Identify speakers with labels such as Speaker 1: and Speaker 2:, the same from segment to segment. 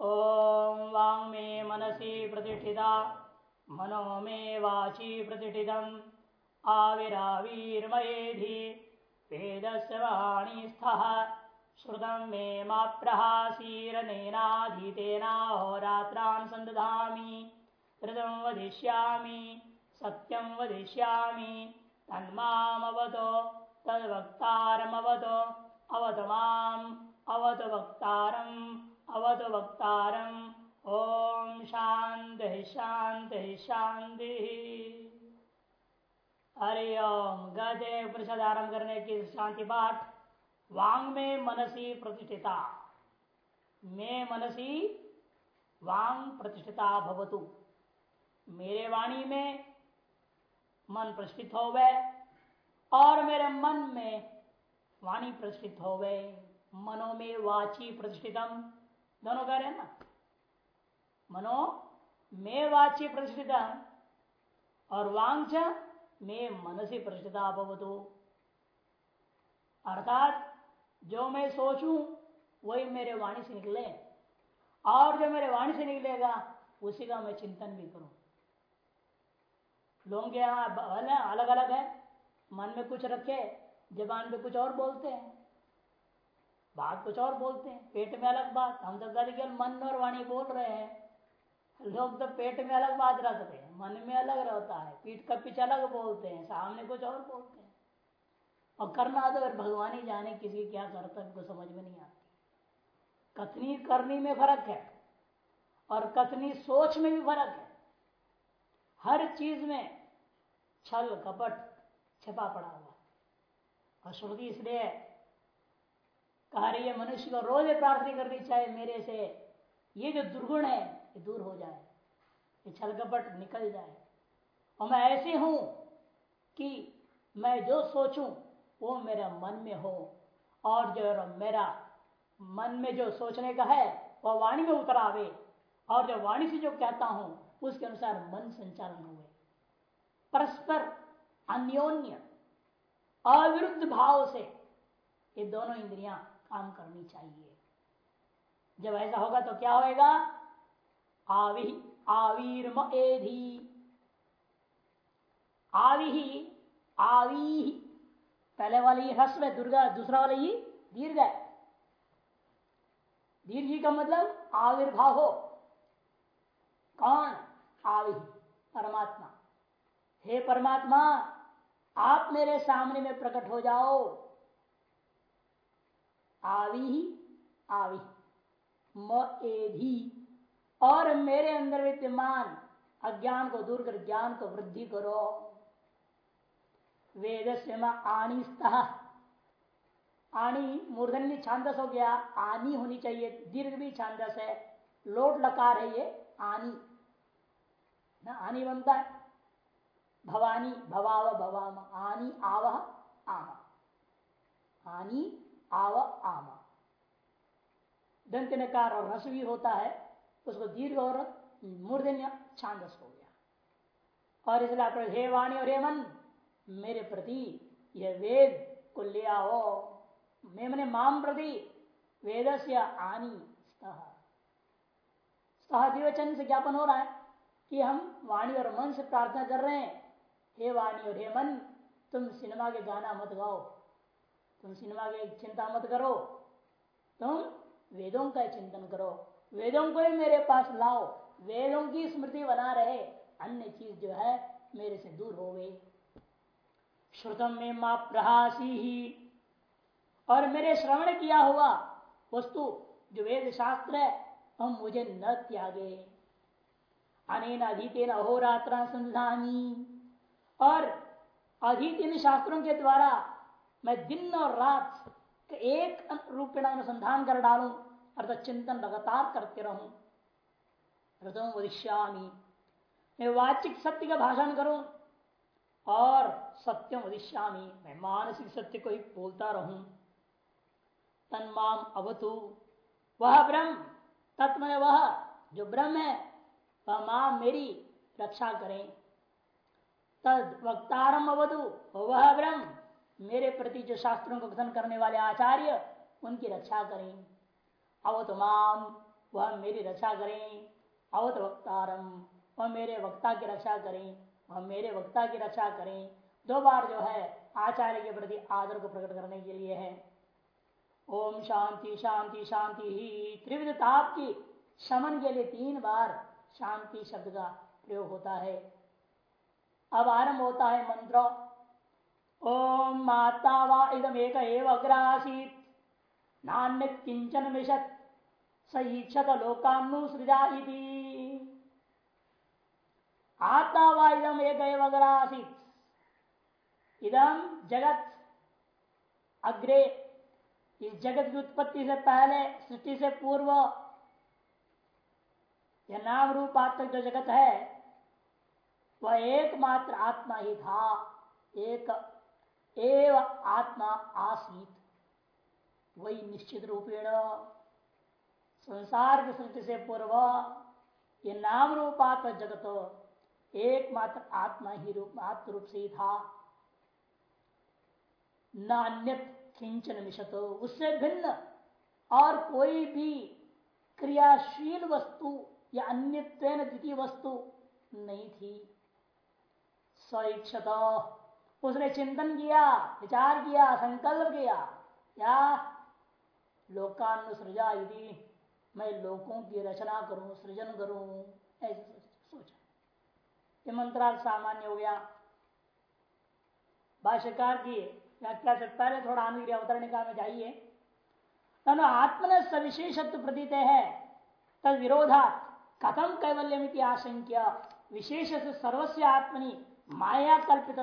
Speaker 1: ॐ वाङ् मे मनसि प्रतिष्ठिता, मनो मे वाची प्रतिष्ठितम्। आविराविर्मयेधि, वेदस्य वाणी स्थः श्रुतं मे मा प्रहासीरनेनाधीतेनाहोरात्रान् सन्दधामि ऋतं वदिष्यामि, सत्यं वदिष्यामि, तन्मामवतो अवत माम् वक्तारम्। अवत वक्तारम् ओम शांत शांति शांति हरि ओम। गजे उपनिषद आरंभ करने की शांति पाठ। वांग में मनसी प्रतिष्ठिता। में मनसी वांग प्रतिष्ठिता भवतु। मेरे वाणी में मन प्रतिष्ठित हो गए और मेरे मन में वाणी प्रतिष्ठित हो गए मनो में वाची प्रतिष्ठितम। दोनों कह रहे हैं ना मनो मे वाची प्रतिष्ठितम और वांग में मनसी प्रतिष्ठिता भवतु अर्थात जो मैं सोचूं वही मेरे वाणी से निकले और जो मेरे वाणी से निकलेगा उसी का मैं चिंतन भी करूँ लोगों के यहाँ अलग अलग है मन में कुछ रखे जबान पे कुछ और बोलते हैं बात कुछ और बोलते हैं। पेट में अलग बात। हम तो केवल मन और वाणी बोल रहे हैं। लोग तो पेट में अलग बात रखते हैं। मन में अलग रहता है। पीठ का पीछे अलग बोलते हैं। सामने कुछ और बोलते हैं। और करना तो भगवान ही जाने किसी क्या कर्तव्य को समझ में नहीं आती। कथनी करनी में फ़र्क है। और कथनी सोच में भी फ़र्क है। हर चीज़ में छल, कपट, छिपा पड़ा हुआ और श्रुति इसलिए है मनुष्य को रोज प्रार्थना करनी चाहिए, मेरे से। ये जो दुर्गुण है, ये दूर हो जाए, ये छल कपट निकल जाए। और मैं ऐसे हूँ कि मैं जो सोचूं, वो मेरा मन में हो। और जो मेरा मन में जो सोचने का है वह वाणी में उतर आवे। और जो वाणी से जो कहता हूँ, उसके अनुसार मन संचालन हुए परस्पर अन्योन्य, अविरुद्ध भाव से ये दोनों इंद्रियाँ काम करनी चाहिए। जब ऐसा होगा तो क्या होएगा? आवी आवीर एधी। आवी आवी पहले वाले ये ह्रस्व है, दुर्गा, दूसरा वाला ही दीर्घ है। दीर्घ का मतलब आविर्भाव हो। कौन? आवी परमात्मा। हे परमात्मा, आप मेरे सामने में प्रकट हो जाओ। आवी ही आवी। मेधी और मेरे अंदर विद्यमान अज्ञान को दूर कर, ज्ञान को वृद्धि करो। वेद से आनी आनी मूर्धन्य छांदस हो गया, आनी होनी चाहिए। दीर्घ भी छांदस है, लोट लकार है ये, आनी। ना, आनी बनता है। भवानी, भवाव, भवाम, आनी आव आम आनी आव आम। दंत नकार और रस भी होता है, उसको दीर्घ और मूर्धन्य छांदस हो गया। और इसलिए हे वाणी और हे मन, मेरे प्रति यह वेद को ले आओ। मैं माम प्रति वेद से आनी दिवचन से ज्ञापन हो रहा है कि हम वाणी और मन से प्रार्थना कर रहे हैं। हे वाणी और हे मन, तुम सिनेमा के गाना मत गाओ। तुम सिनेमा के चिंता मत करो। तुम वेदों का चिंतन करो। वेदों को ही मेरे पास लाओ। वेदों की स्मृति बना रहे। अन्य चीज़ जो है मेरे से दूर हो गई। श्रुतम में माँ प्रहासी। ही और मेरे श्रवण किया हुआ वस्तु, जो वेद शास्त्र है हम मुझे न त्यागे। अनेन अधीतेन अहोरात्र संधानी और अधीत इन शास्त्रों के द्वारा मैं दिन और रात एक रूपेण अनुसंधान कर डालू, अर्थात चिंतन लगातार करते रहूँ। हृदय वदिष्यामी मैं वाचिक सत्य का भाषण करूँ और सत्यम वदिष्यामी मैं मानसिक सत्य को ही बोलता रहूँ। तन्माम अवतु, वह ब्रह्म तत्व वह, जो ब्रह्म है, वह माँ मेरी रक्षा करें। तद वक्तारम अवधु वह ब्रह्म मेरे प्रति जो शास्त्रों को कथन करने वाले आचार्य, उनकी रक्षा करें। अवतु माम, वह मेरी रक्षा करें। अवत वक्तारम, वह मेरे वक्ता की रक्षा करें। वह मेरे वक्ता की रक्षा करें। दो बार जो है, आचार्य के प्रति आदर को प्रकट करने के लिए है। ओम शांति शांति शांति ही। त्रिविध ताप की शमन के लिए तीन बार शांति शब्द का प्रयोग होता है। अब आरंभ होता है मंत्र। ओम माता वा इदम एक अग्रासीत। नान्य किंचन मिशत सहीक्षत लोकानुसृजा आत्मा वा इदम एक अग्रासीत। इदम जगत। अग्रे इस जगत की उत्पत्ति से पहले, सृष्टि से पूर्व, यह नाम रूप जो जगत है, वह एकमात्र आत्मा ही था, एक एव आत्मा आसीत। वही निश्चित रूपेण संसार की सृष्टि से पूर्व ये नाम रूपात्म जगत एकमात्र आत्मा ही रूप आत्म रूप से ही था। न अन्य किंचन मिशत उससे भिन्न और कोई भी क्रियाशील वस्तु या अन्य द्वितीय वस्तु नहीं थी। स्वेच्छत उसने चिंतन किया, विचार किया, संकल्प किया। या लोकानुसृजा यदि मैं लोगों की रचना करूँ, सृजन करूँ, ऐसे सोचा। ये मंत्रार्थ सामान्य हो गया। भाष्यकार की व्याख्या से पहले थोड़ा आनंद अवतरणिका में जाइए तनु आत्मन सविशेषत्व प्रतीत है। तद विरोधा कथम कैवल्यमिति आशंक्य? विशेष से सर्वस्व आत्मनि माया कल्पित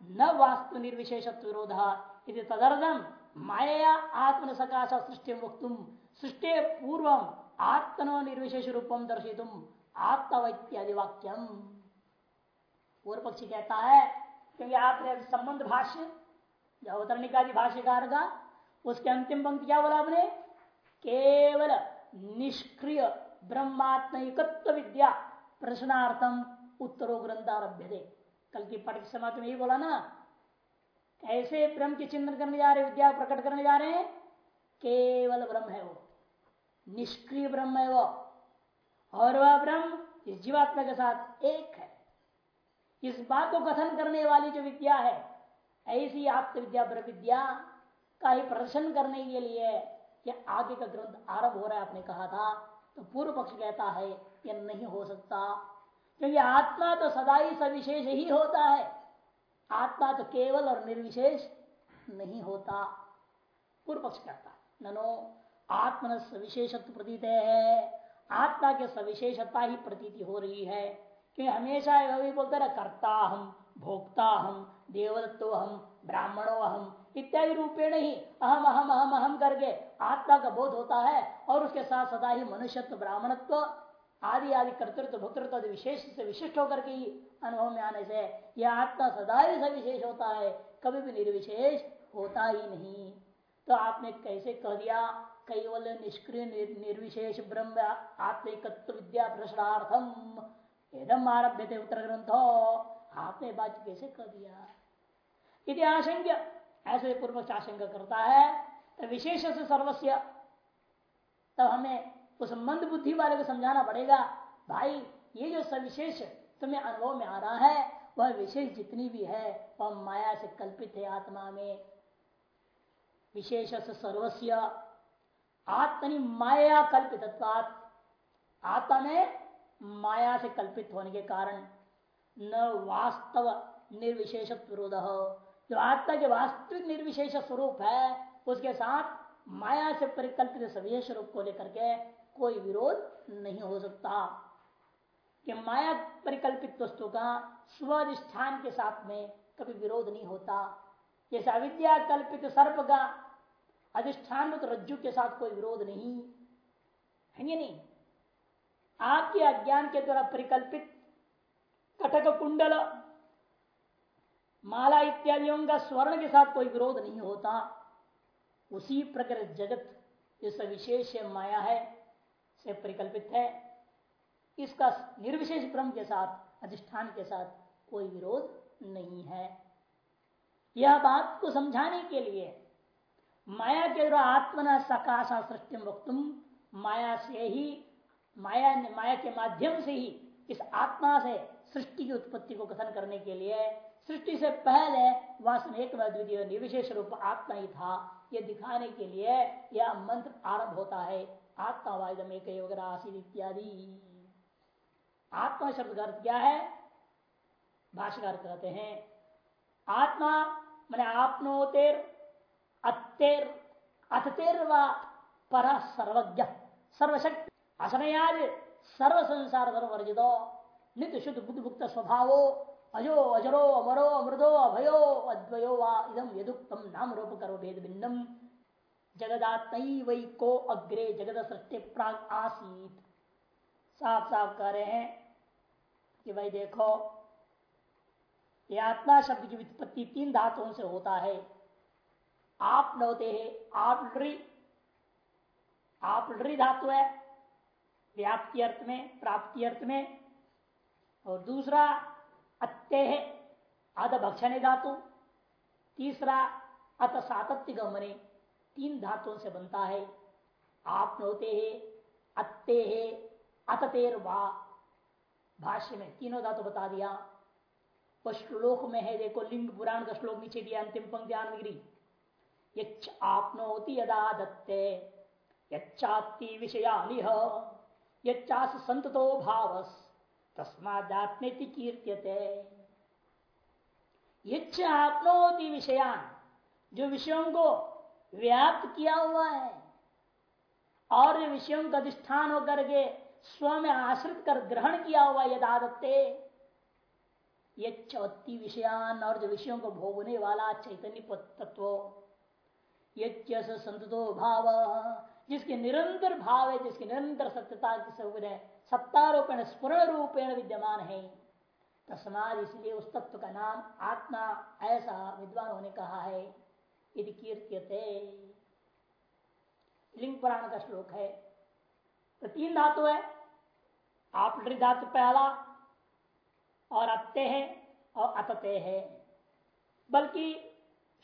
Speaker 1: न वास्तु निर्विशेषत्व विरोध तदर्थम माया आत्मन सकाश सृष्टि मुक्त सृष्टि पूर्व आत्मनो निर्विशेष रूपम दर्शित आत्मवैत्यादि वाक्यम पूर्व पक्षी कहता है क्योंकि आपने संबंध भाष्य अवतरणिका भाष्यकार का, उसके अंतिम पंक्ति क्या बोला आपने? केवल निष्क्रिय ब्रह्मात्म विद्या प्रश्नार्थम उत्तरो ग्रंथ आरभ्य कल की पट समाप्त में यही बोला ना कैसे ब्रह्म की चिंतन करने जा रहे विद्या प्रकट करने जा रहे हैं, केवल ब्रह्म है वो, निष्क्रिय ब्रह्म है वो, और वह ब्रह्म इस जीवात्मा के साथ एक है। इस बात को कथन करने वाली जो विद्या है, ऐसी आत्मविद्या ब्रह्म विद्या का ही प्रदर्शन करने के लिए यह आगे का ग्रंथ आरंभ हो रहा है, आपने कहा था तो पूर्व पक्ष कहता है यह नहीं हो सकता। क्योंकि आत्मा तो सदा ही सविशेष ही होता है। आत्मा तो केवल और निर्विशेष नहीं होता। पूर्व पक्ष कहता ननो आत्मन सविशेषत्व प्रतीत है। आत्मा के सविशेषता ही प्रतीति हो रही है। क्योंकि हमेशा वही बोलते रहे करता हम भोक्ता हम देवदत्तो हम ब्राह्मणो हम इत्यादि रूपेण ही अहम अहम अहम अहम करके आत्मा का बोध होता है और उसके साथ सदा ही मनुष्यत्व, ब्राह्मणत्व आदि आदि कर्तृत्व भक्तृत्व विशेष से विशिष्ट होकर के ही अनुभव में आने से यह आत्मा सदा ही से विशेष होता है, कभी भी निर्विशेष होता ही नहीं। तो आपने कैसे कह दिया? कैवल निष्क्रिय निर्विशेष ब्रह्म आत्मिकत्व विद्या प्रश्नार्थम एकदम आरभ्य थे उत्तर ग्रंथो। आपने बात कैसे कह दिया? यदि आशंक्य। ऐसे पूर्व आशंका करता है। तो विशेष से सर्वस्व तब हमें उस मंद बुद्धि वाले को समझाना पड़ेगा, भाई, ये जो सविशेष तुम्हें अनुभव में आ रहा है, वह विशेष जितनी भी है, वह माया से कल्पित है आत्मा में। विशेष सर्वस्व आत्मनि माया कल्पित आत्मा में माया से कल्पित होने के कारण न वास्तव निर्विशेष विरोध जो आत्मा के वास्तविक निर्विशेष स्वरूप है, उसके साथ माया से परिकल्पित सविशेष रूप को लेकर के कोई विरोध नहीं हो सकता। कि माया परिकल्पित वस्तु का स्वाधिष्ठान के साथ में कभी विरोध नहीं होता। जैसे अविद्या कल्पित सर्प का अधिष्ठान तो रज्जु के साथ कोई विरोध नहीं। है नहीं? आपके अज्ञान के द्वारा परिकल्पित कटक कुंडल, माला इत्यादियों का स्वर्ण के साथ कोई विरोध नहीं होता। उसी प्रकार जगत, जैसा विशेष माया है। से परिकल्पित है। इसका निर्विशेष ब्रह्म के साथ, अधिष्ठान के साथ कोई विरोध नहीं है। यह बात को समझाने के लिए माया के द्वारा आत्मना सकाशा सृष्टि वक्तुम माया से ही, माया माया के माध्यम से ही इस आत्मा से सृष्टि की उत्पत्ति को कथन करने के लिए सृष्टि से पहले वासन एक द्वितीय निर्विशेष रूप आत्मा ही था। ये दिखाने के लिए यह मंत्र आरंभ होता है। आत्मावादम एक इत्यादि। आत्मा शब्द का अर्थ क्या है, भाष्यकार कहते हैं, आत्मा मैंने आपनोतेर, अत्तेर, अथतेर व पर सर्वज्ञ, सर्वशक्ति। असनयाज सर्व संसार धर्म वर्जितो नित्य शुद्ध बुद्ध मुक्त स्वभावो, अजो, अजरो, अमरो अमृदो अभयो, अद्वयो वा इदम यदुक्तम नाम रूप करो भेद भिन्नम जगदात्म को अग्रे जगत सृष्टि प्राग आसीत। साफ़ साफ़ कह रहे हैं कि भाई देखो, ये आत्मा शब्द की वित्पत्ति तीन धातुओं से होता है। आप नौते है, आप आप धातु है, व्याप्ति अर्थ में, प्राप्ति अर्थ में। और दूसरा अत्य है अध भक्षण धातु। तीसरा, अत सातत्य गमने। तीन धातुओं से बनता है। आप होते है, अत्ते है अततेर वा। भाष्य में तीनों धातु बता दिया। वो श्लोक में है, देखो, लिंग पुराण का श्लोक नीचे दिया, अंतिम पंक्ति यच्च आपनोति यदा दत्ते यच्चात्ति विषयालिह यच्चास संततो भावस तस्मात्मेति कीर्त्यते। इच्छ आपनोति विषयान, जो विषयों को व्याप्त किया हुआ है। और विषयों का अधिष्ठान होकर के स्व में आश्रित कर ग्रहण किया हुआ यदादत्ते। यति विषयान और जो विषयों को भोगने वाला चैतन्य तत्व यस संतो भाव, जिसके निरंतर भाव है, जिसकी निरंतर सत्यता की सत्तारूपेण स्पूर्ण रूपेण विद्यमान है। तस्माद इसलिए उस तत्व का नाम आत्मा, ऐसा विद्वानों ने कहा है। यदि कीर्त्यते लिंग पुराण का श्लोक है। तो तीन धातु है। आप धातु पहला, और अत्ते है, और अतते है। बल्कि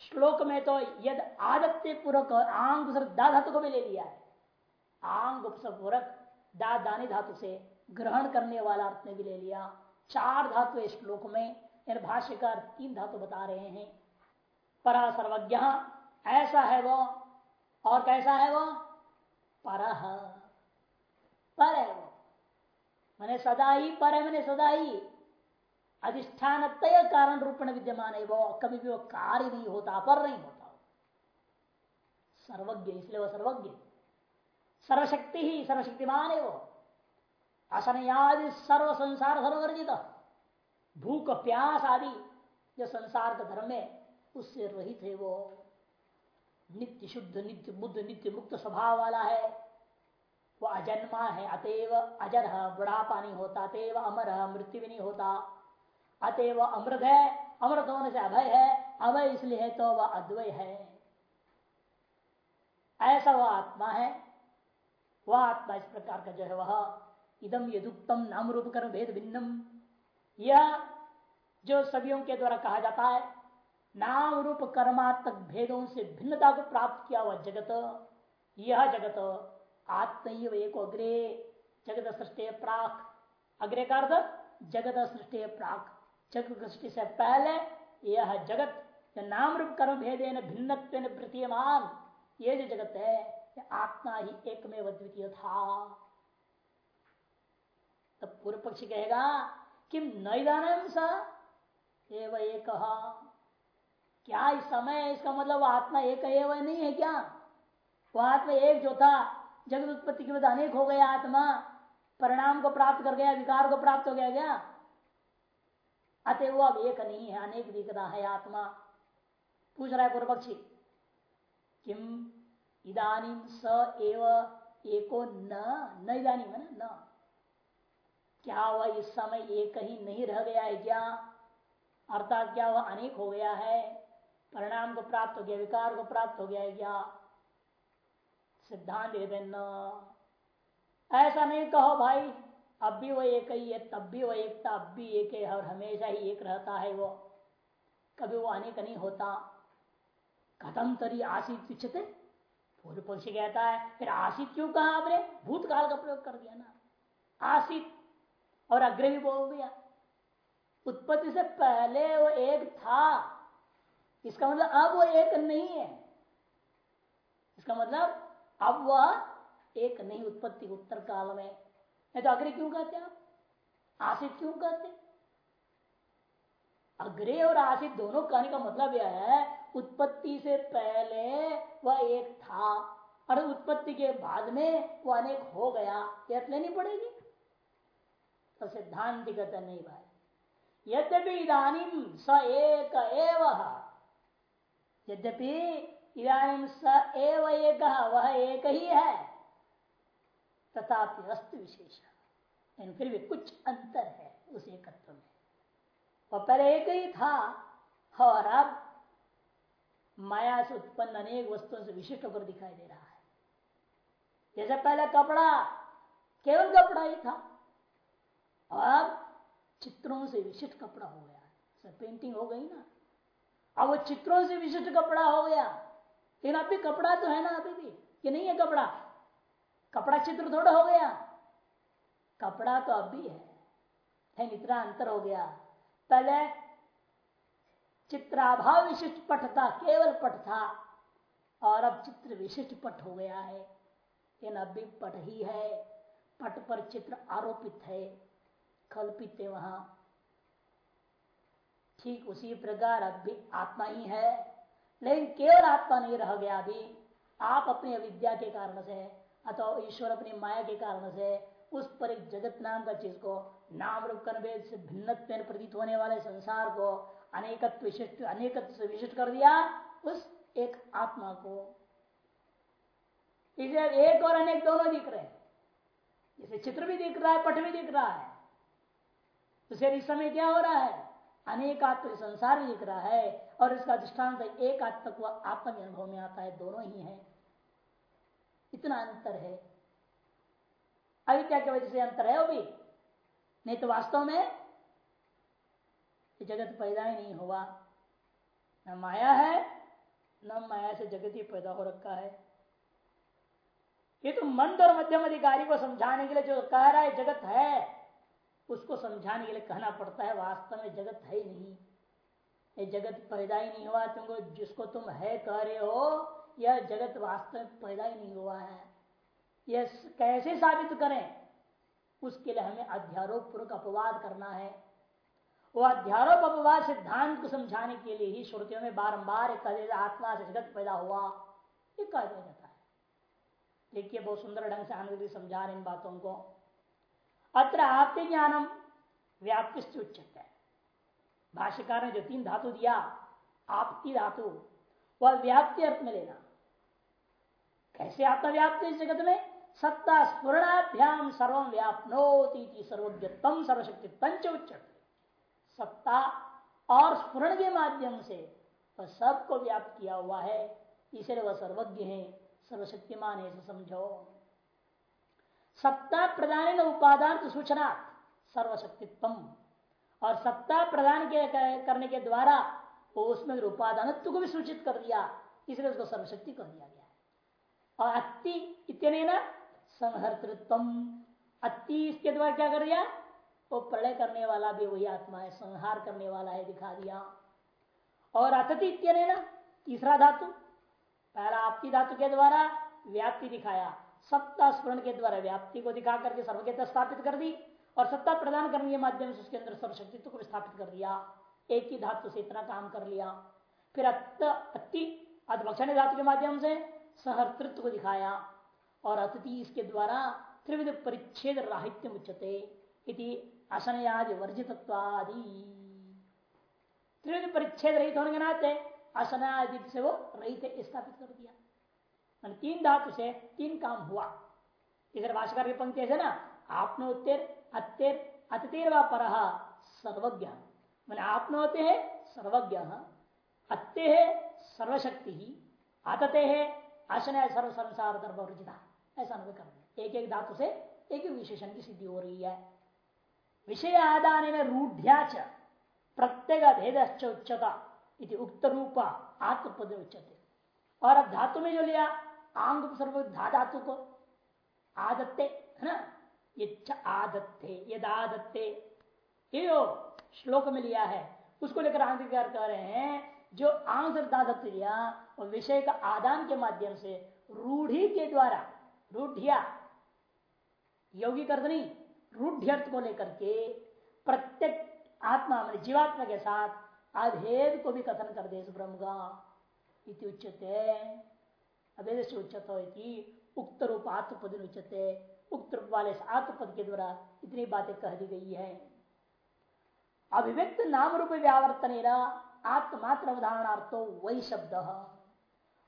Speaker 1: श्लोक में तो यद आदत्य पूर्वक आंग धातु को भी ले लिया है। आंग पूर्वक दा दानी धातु से ग्रहण करने वाला अर्थ में भी ले लिया। चार धातु श्लोक में। भाष्यकार तीन धातु बता रहे हैं। परा सर्वज्ञ ऐसा है वो। और कैसा है वो? पर। पर है वो। मैंने सदा ही पर है मैंने सदा ही अधिष्ठान तय कारण रूप में विद्यमान है वो। कभी भी वो कार्य नहीं होता पर नहीं होता। सर्वज्ञ, इसलिए वो सर्वज्ञ। सर्वशक्ति ही सर्वशक्तिमान है वो। असन असनयादि सर्व संसार सर्वर्जित भूख, प्यास आदि, जो संसार का धर्म है उससे रहित है वो। नित्य शुद्ध, नित्य बुद्ध, नित्य मुक्त स्वभाव वाला है। वो अजन्मा है, अतएव अजर, बुढ़ापा नहीं होता, अतएव अमर, मृत्यु भी नहीं होता। अतएव अमृत है, अमृत होने से अभय है, अभय इसलिए है तो वह अद्वय है। ऐसा वह आत्मा है। वह आत्मा इस प्रकार का जो है वह इदम यदुक्तम नाम रूप कर भेद भिन्नम यह जो सभियों के द्वारा कहा जाता है नाम रूप कर्मात्मक भेदों से भिन्नता को प्राप्त किया हुआ जगत, यह जगत आत्म एक अग्रे, जगत सृष्टि प्राक। अग्रे का अर्थ, जगत सृष्टि प्राक। जगत सृष्टि से पहले यह जगत नाम रूप कर्म भेदे भिन्न प्रतीयमान, ये जो जगत है आत्मा ही एक में द्वितीय था। तब पूर्व पक्षी कहेगा, कि नैदान सा? एक। क्या इस समय इसका मतलब आत्मा एक है, वह नहीं है क्या? वो आत्मा एक जो था, जगत उत्पत्ति के बाद अनेक हो गया आत्मा, परिणाम को प्राप्त कर गया, विकार को प्राप्त हो गया क्या? अतः वो अब एक नहीं है, अनेक दिख रहा है आत्मा। पूछ रहा है पूर्व पक्षी, किम इदानी स एव एको न न इदानी है ना, न। क्या वह इस समय एक ही नहीं रह गया है क्या? अर्थात क्या वह अनेक हो गया है? परिणाम को प्राप्त हो गया, विकार को प्राप्त हो गया क्या सिद्धांत देना ऐसा नहीं कहो भाई, अब भी वो एक ही है, तब भी वो एक था, अब भी एक है, और हमेशा ही एक रहता है वो। कभी वो अनेक नहीं होता। खत्म तरी आशी पिछते पूर्व पक्षी कहता है, फिर आसित क्यों कहा आपने? भूतकाल का प्रयोग कर दिया ना। आसित और अग्रे भी बोल दिया। उत्पत्ति से पहले वो एक था। इसका मतलब अब वो एक नहीं है। इसका मतलब अब वह एक नहीं, उत्पत्ति उत्तर काल में। नहीं तो अग्रे क्यों कहते आप? आसित क्यों कहते अग्रे और आसित दोनों कहने का मतलब यह है, उत्पत्ति से पहले वह एक था और उत्पत्ति के बाद में वह अनेक हो गया। यह लेनी पड़ेगी। तो सिद्धांत कहते नहीं भाई। यद्यपि इधानी स एक एव यद्यपि इधानी स एव एक वह एक ही है। तथापि अस्त विशेष। फिर भी कुछ अंतर है उस एकत्व में। और पहले एक ही था। और अब माया से उत्पन्न अनेक वस्तुओं से विशिष्ट होकर दिखाई दे रहा है। जैसे पहले कपड़ा, केवल कपड़ा ही था। और अब चित्रों से विशिष्ट कपड़ा हो गया पेंटिंग हो गई ना। अब वो चित्रों से विशिष्ट कपड़ा हो गया। लेकिन अभी कपड़ा तो है ना अभी भी कि नहीं है कपड़ा। कपड़ा चित्र थोड़ा हो गया। कपड़ा तो अब भी है। इतना अंतर हो गया। पहले चित्राभाव विशिष्ट पट था, केवल पट था, और अब चित्र विशिष्ट पट हो गया है। लेकिन अब भी पट ही है। पट पर चित्र आरोपित है। कल्पित है वहाँ। ठीक उसी प्रकार अब भी आत्मा ही है। लेकिन केवल आत्मा नहीं रह गया अभी। आप अपनी अविद्या के कारण से, अथवा ईश्वर अपनी माया के कारण से, उस पर एक जगत नाम का चीज़ को, नाम रूप कनभेद से भिन्न प्रतीत होने वाले संसार को अनेकत्व विशिष्ट, अनेकत्व से विशिष्ट कर दिया उस एक आत्मा को। इसे एक और अनेक दोनों दिख रहे हैं। चित्र भी दिख रहा है, पट भी दिख रहा है। उसे इस समय क्या हो रहा है? अनेकात्म संसार भी दिख रहा है और इसका दृष्टांत एक आत्मक को आत्म अनुभव में आता है, दोनों ही है। इतना अंतर है। अविद्या की वजह से अंतर है वो भी। नहीं तो वास्तव में जगत पैदा ही नहीं हुआ। न माया है, न माया से जगत ही पैदा हो रखा है। ये तो मंद और मध्यम अधिकारी को समझाने के लिए जो कह रहा है, जगत है। उसको समझाने के लिए कहना पड़ता है, वास्तव में जगत है ही नहीं। ये जगत पैदा ही नहीं हुआ, तुमको जिसको तुम है कह रहे हो, यह जगत वास्तव में पैदा ही नहीं हुआ है। यह कैसे साबित करें? उसके लिए हमें अध्यारोप पूर्वक अपवाद करना है। वो अध्यारोप अपवाद सिद्धांत को समझाने के लिए ही श्रुतियों में बारंबार कह आत्मा से जगत पैदा हुआ। ये कह दिया जाता है। देखिए, बहुत सुंदर ढंग से आनंद समझा रहे इन बातों को। अत्र आपते ज्ञानम व्याप्ति उच्चत है भाष्यकार ने जो तीन धातु दिया आपकी धातु, वह व्याप्ति अर्थ में लेना। कैसे आपका व्याप्ति इस जगत में? सत्ता स्पूर्णाभ्याम सर्व व्यापनोती सर्वज्ञतम सर्वशक्ति पंच उच्चते सत्ता और स्फुरण के माध्यम से वह सबको व्याप्त किया हुआ है। इसलिए वह सर्वज्ञ है, सर्वशक्तिमान है समझो। सत्ता प्रदान उपादान सूचना सर्वशक्तित्व और सत्ता प्रदान के, करने के द्वारा वो उसमें उपादान को भी सूचित कर दिया, इसलिए उसको सर्वशक्ति कर दिया गया और अति इतने संहर्तृत्व अति इसके द्वारा क्या कर दिया? वो प्रलय करने वाला भी वही आत्मा है, संहार करने वाला है, दिखा दिया। और अतति इतने ना, तीसरा धातु, पहला आपकी धातु के द्वारा व्याप्ति दिखाया। सत्ता स्मरण के द्वारा व्याप्ति को दिखा करके सर्वज्ञता स्थापित कर दी और सत्ता प्रदान करने के माध्यम से उसके अंदर सर्वशक्तित्व को स्थापित कर दिया। एक ही धातु से इतना काम कर लिया। फिर अति अधभक्षण धातु के माध्यम से सहर्तृत्व को दिखाया और अतिथि इसके द्वारा त्रिविध परिच्छेद राहित्य उच्चते असनयादि वर्जितत्वादि। त्रिविध परिच्छेद रहित होने के नाते असनादि से वो रहित स्थापित कर दिया। तीन धातु से तीन काम हुआ। इधर भाषकर की पंक्ति है ना, आपनोत्तर अत्यर अतिर व पर सर्वज्ञ। मैंने आपनोते है, सर्वज्ञ। अत्य है, सर्वशक्ति। ही आतते है आशन सर्व संसार दर्भिता ऐसा अनुभव कर एक एक धातु से एक एक विशेषण की सिद्धि हो रही है। विषय आदान रूढ़्या च प्रत्येक भेद उच्चता उक्त रूपा आत्मपद उच्चते। और अब धातु में जो लिया आंग सर्व धातु को। आदत्ते, है ना? ये आदत्ते यद आदत्ते ये श्लोक में लिया है, उसको लेकर अंगीकार कर रहे हैं, जो आंग दादत्त लिया और विषय का आदान के माध्यम से रूढ़ी के द्वारा, रूढ़िया, योगी कर नहीं रूढ़ को लेकर के प्रत्येक आत्मा मान जीवात्मा के साथ अभेद को भी कथन कर दे ब्रह्म का उच्चते अभेद से उच्चत हो उक्त रूप आत्मपद उच्चते उक्त रूप वाले आत्मपद के द्वारा इतनी बातें कह दी गई है। अभिव्यक्त नाम रूप व्यावर्तन आत्मात्र अवधारणार्थो वही शब्द।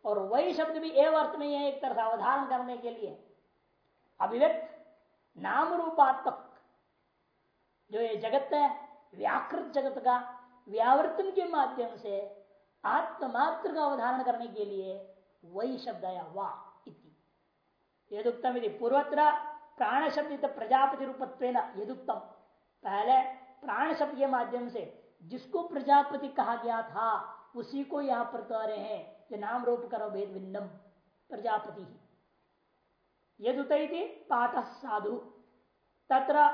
Speaker 1: और वही शब्द भी एव अर्थ में है एक तरह से अवधारण करने के लिए। अभिव्यक्त नाम रूपात्मक जो ये जगत है, व्याकृत जगत का व्यावर्तन के माध्यम से आत्मात्र का अवधारण करने के लिए वही शब्द आया वाह यदुक्तम यदि पूर्वत्र प्राण शब्द प्रजापति रूपत्व यदुक्तम पहले प्राण शब्द के माध्यम से जिसको प्रजापति कहा गया था, उसी को यहाँ पर कह रहे हैं कि नाम रूप करो भेद भिन्नम प्रजापति ही। यद उत पाठ साधु। तत्र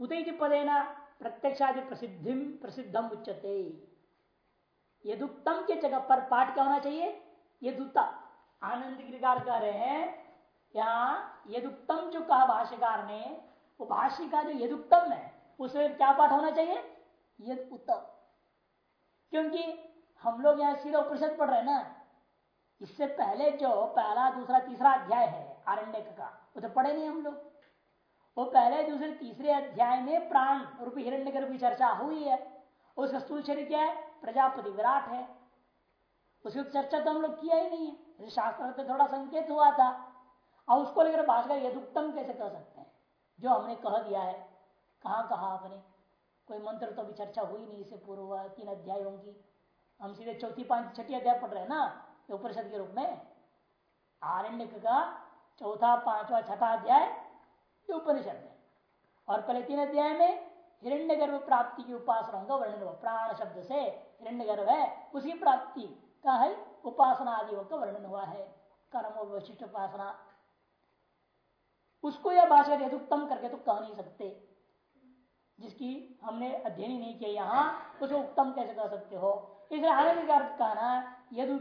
Speaker 1: उत पदेना प्रत्यक्षादि प्रसिद्धि, प्रसिद्धम उच्चते यदुक्तम के जगह पर पाठ क्या होना चाहिए? यदुत्ता आनंद गिरगार कह रहे हैं, यहाँ यदुक्तम जो कहा भाष्यकार ने, वो भाष्य का जो यदुक्तम है, उसमें क्या पाठ होना चाहिए? यद उत्तम क्योंकि हम लोग यहाँ सीधा उपनिषद पढ़ रहे हैं ना, इससे पहले जो पहला, दूसरा, तीसरा अध्याय है आरण्य का, वो तो पढ़े नहीं हम लोग। वो पहले, दूसरे, तीसरे अध्याय में प्राण रूपी हिरण्य रूपी चर्चा हुई है, उसका स्थूल शरीर क्या है? प्रजापति विराट है। उसकी चर्चा तो हम लोग किया ही नहीं है। शास्त्र में तो थोड़ा संकेत हुआ था। और उसको लेकर भाषा यदुक्तम कैसे कह सकते हैं? जो हमने कह दिया है, कहाँ कहा आपने कोई मंत्र तो अभी चर्चा हुई नहीं इससे पूर्व तीन अध्यायों की। हम सीधे चौथी पाँच छठी अध्याय पढ़ रहे हैं ना उपनिषद के रूप में? आरण्य का चौथा, पांचवा, छठा अध्याय उपनिषद है और पहले तीन अध्याय में हिरण्य गर्भ प्राप्ति की उपासना का वर्णन प्राण शब्द से हिरण्य गर्भ है, उसी प्राप्ति का है उपासना आदि का वर्णन हुआ है, कर्म वशिष्ठ उपासना। उसको यह भाषा यदुक्तम करके तो कह नहीं सकते। जिसकी हमने अध्ययन ही नहीं किया यहाँ उसको उत्तम कैसे कह सकते हो? इसलिए आनंद का अर्थ कहना यदि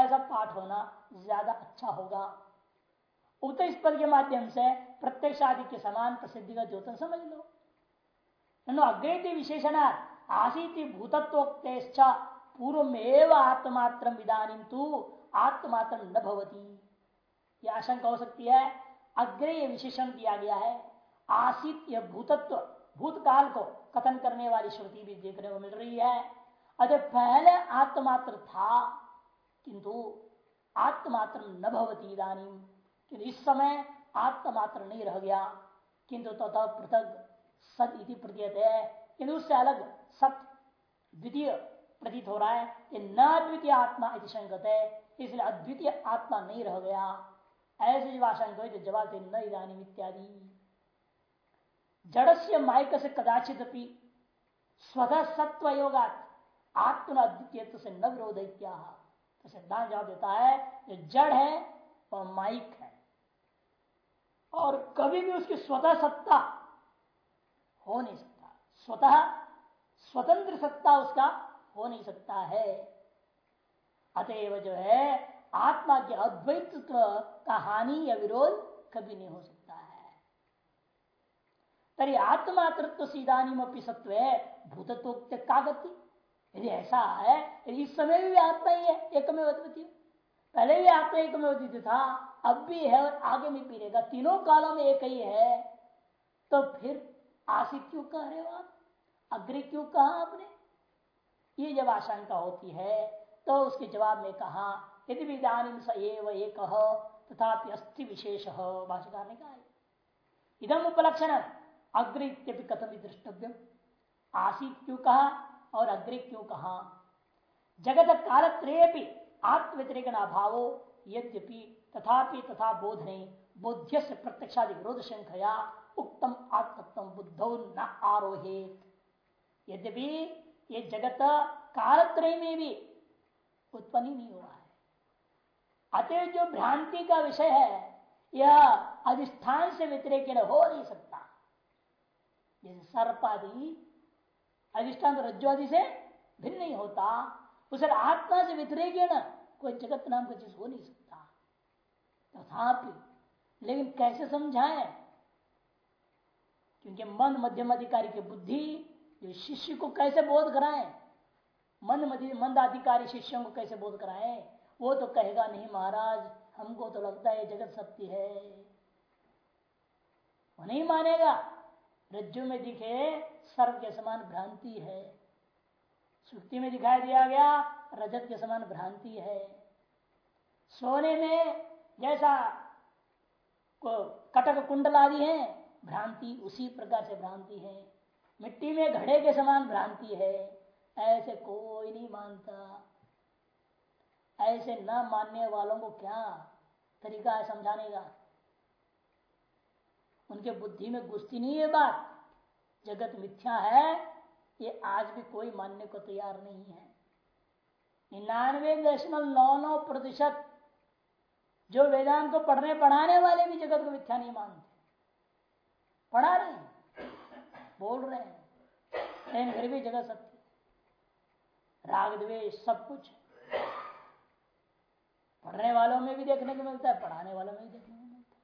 Speaker 1: ऐसा पाठ होना ज़्यादा अच्छा होगा। उक्त इस पद के माध्यम से प्रत्यक्ष आदि के समान प्रसिद्धि का द्योतन समझ लो। अग्रे विशेषण आसी भूतत्वोक्त पूर्व आत्मात्र विदानी तू आत्मात्र न भवती। यह आशंका हो सकती है, अग्रे विशेषण दिया गया है आसित यह भूतत्व, भूतकाल को कथन करने वाली श्रुति भी देखने को मिल रही है। अरे पहले आत्मात्र था, किंतु आत्मात्र न भवती इधानी किंतु इस समय आत्मात्र नहीं रह गया, किंतु तथा तो पृथक सत इति प्रतीत है। किंतु उससे अलग सत द्वितीय प्रतीत हो रहा है कि न अद्वितीय आत्मा इति संगत है, इसलिए अद्वितीय आत्मा नहीं रह गया। ऐसे जब आशंक तो जवाब थे न इधानी इत्यादि। जड़ से माइक से कदाचित स्वतः सत्व योगा आत्म अद्वितीय से न विरोध तो सिद्धांत जवाब देता है जो जड़ है वह माइक है। और कभी भी उसकी स्वतः सत्ता हो नहीं सकता। स्वतः स्वतंत्र सत्ता उसका हो नहीं सकता है। अतएव जो है, आत्मा के अद्वैतत्व का हानि या विरोध कभी नहीं हो सकता है। तरी आत्मातृत्व सीधानी सत्व है भूतत्व का गति यदि ऐसा है इस समय भी आत्मा ही है एक में अद्वितीय। पहले भी आत्मा एक में अद्वितीय था, अब भी है और आगे में भी पीरेगा तीनों कालों में एक ही है। तो फिर आशिक क्यों कह रहे हो आप? अग्रे क्यों कहा आपने? ये जब आशंका होती है तो उसके जवाब में कहा, यदि विदानी स एक तथा अस्थि विशेष भाषाकार ने कहा इदम उपलक्षण अग्र कथम दृष्टव्य आसित क्यों कहा, और अग्रे क्यों कहा? जगत काल त्रय आत्म व्यतिरिक अभाव यद्यपि तथापि तथा बोधने बोध्य से प्रत्यक्षादि विरोध श्रृंखया उत्तम आत्मत्व बुद्धो न आरोहे यद्यपि ये जगत कालत्रय में भी उत्पन्न ही नहीं हुआ है। अतः जो भ्रांति का विषय है, यह अधिष्ठान से व्यतिरेक हो नहीं सकता। जैसे सर्प आदि अधिष्ठान रज्जु आदि से भिन्न नहीं होता, उसे आत्मा से व्यतिरेक कोई जगत नाम का चीज़ हो नहीं सकता। तथापि, लेकिन कैसे समझाएँ? क्योंकि मन मध्यम अधिकारी की बुद्धि जो शिष्य को कैसे बोध कराए? मन मंद अधिकारी शिष्यों को कैसे बोध कराए? वो तो कहेगा, नहीं महाराज, हमको तो लगता है जगत सत्य है। वो नहीं मानेगा। रज्जु में दिखे, सर्व के समान भ्रांति है। सुक्ति में दिखाई दिया गया, रजत के समान भ्रांति है। सोने में जैसा को कटक कुंडल आदि है, भ्रांति उसी प्रकार से भ्रांति है। मिट्टी में घड़े के समान भ्रांति है। ऐसे कोई नहीं मानता। ऐसे न मानने वालों को क्या तरीका है समझाने का? उनके बुद्धि में घुसती नहीं है बात। जगत मिथ्या है, ये आज भी कोई मानने को तैयार नहीं है। निन्यानवे दशमलव नौ नौ प्रतिशत जो वेदांत को पढ़ने पढ़ाने वाले भी जगत को मिथ्या नहीं मानते। पढ़ा रहे हैं? बोल रहे हैं। लेकिन फिर भी जगत सत्य राग द्वेष सब कुछ पढ़ने वालों में भी देखने को मिलता है, पढ़ाने वालों में भी देखने को मिलता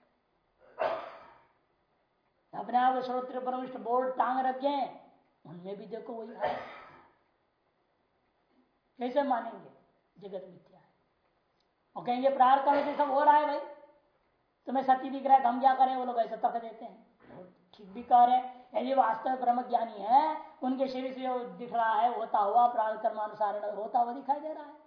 Speaker 1: है। अपने आप श्रोत्र परमिष्ट बोर्ड टांग रखे हैं, उनमें भी देखो वही है। कैसे मानेंगे? जगत मिथ्या है। और कहेंगे, प्रार्थना से सब हो रहा है भाई। तुम्हें सती दिख रहा है तो हम क्या करें? वो लोग ऐसा तक देते हैं। ठीक भी कह रहे हैं। यदि वास्तव ब्रह्म ज्ञानी है, उनके शरीर से जो दिख रहा है, होता हुआ प्राण कर्मानुसार होता हुआ दिखाई दे रहा है।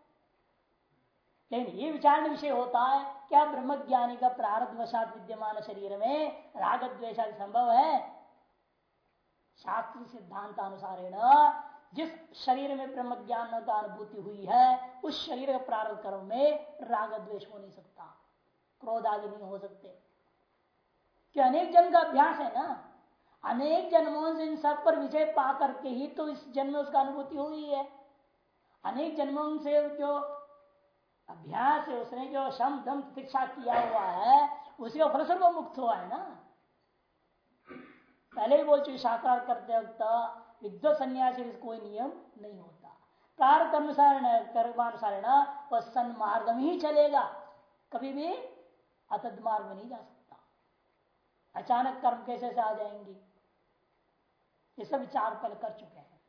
Speaker 1: लेकिन ये विचारण विषय होता है, क्या ब्रह्म ज्ञानी का प्रारब्धवशात विद्यमान शरीर में राग द्वेषा संभव है? शास्त्र सिद्धांत अनुसार जिस शरीर में ब्रह्म ज्ञान का अनुभूति हुई है, उस शरीर का प्रारंभ कर्म में राग द्वेष हो नहीं सकता क्रोध आदि नहीं हो सकते। कि अनेक जन का अभ्यास है ना अनेक जन्मों से इन सब पर विजय पा करके ही तो इस जन्म में उसका अनुभूति हुई है। अनेक जन्मों से जो अभ्यास है, उसने जो शम, दम प्रतीक्षा किया हुआ है, उसी का फलस्वरूप मुक्त हुआ है ना। पहले ही बोल चुके, साकार करते वक्त विद्वत सन्यासी कोई नियम नहीं होता। कार कर्मानुसार वह सन्मार्ग में ही चलेगा। कभी भी अतद मार्ग में नहीं जा सकता। अचानक कर्म कैसे से आ जाएँगी? ये सब विचार पहले कर चुके हैं।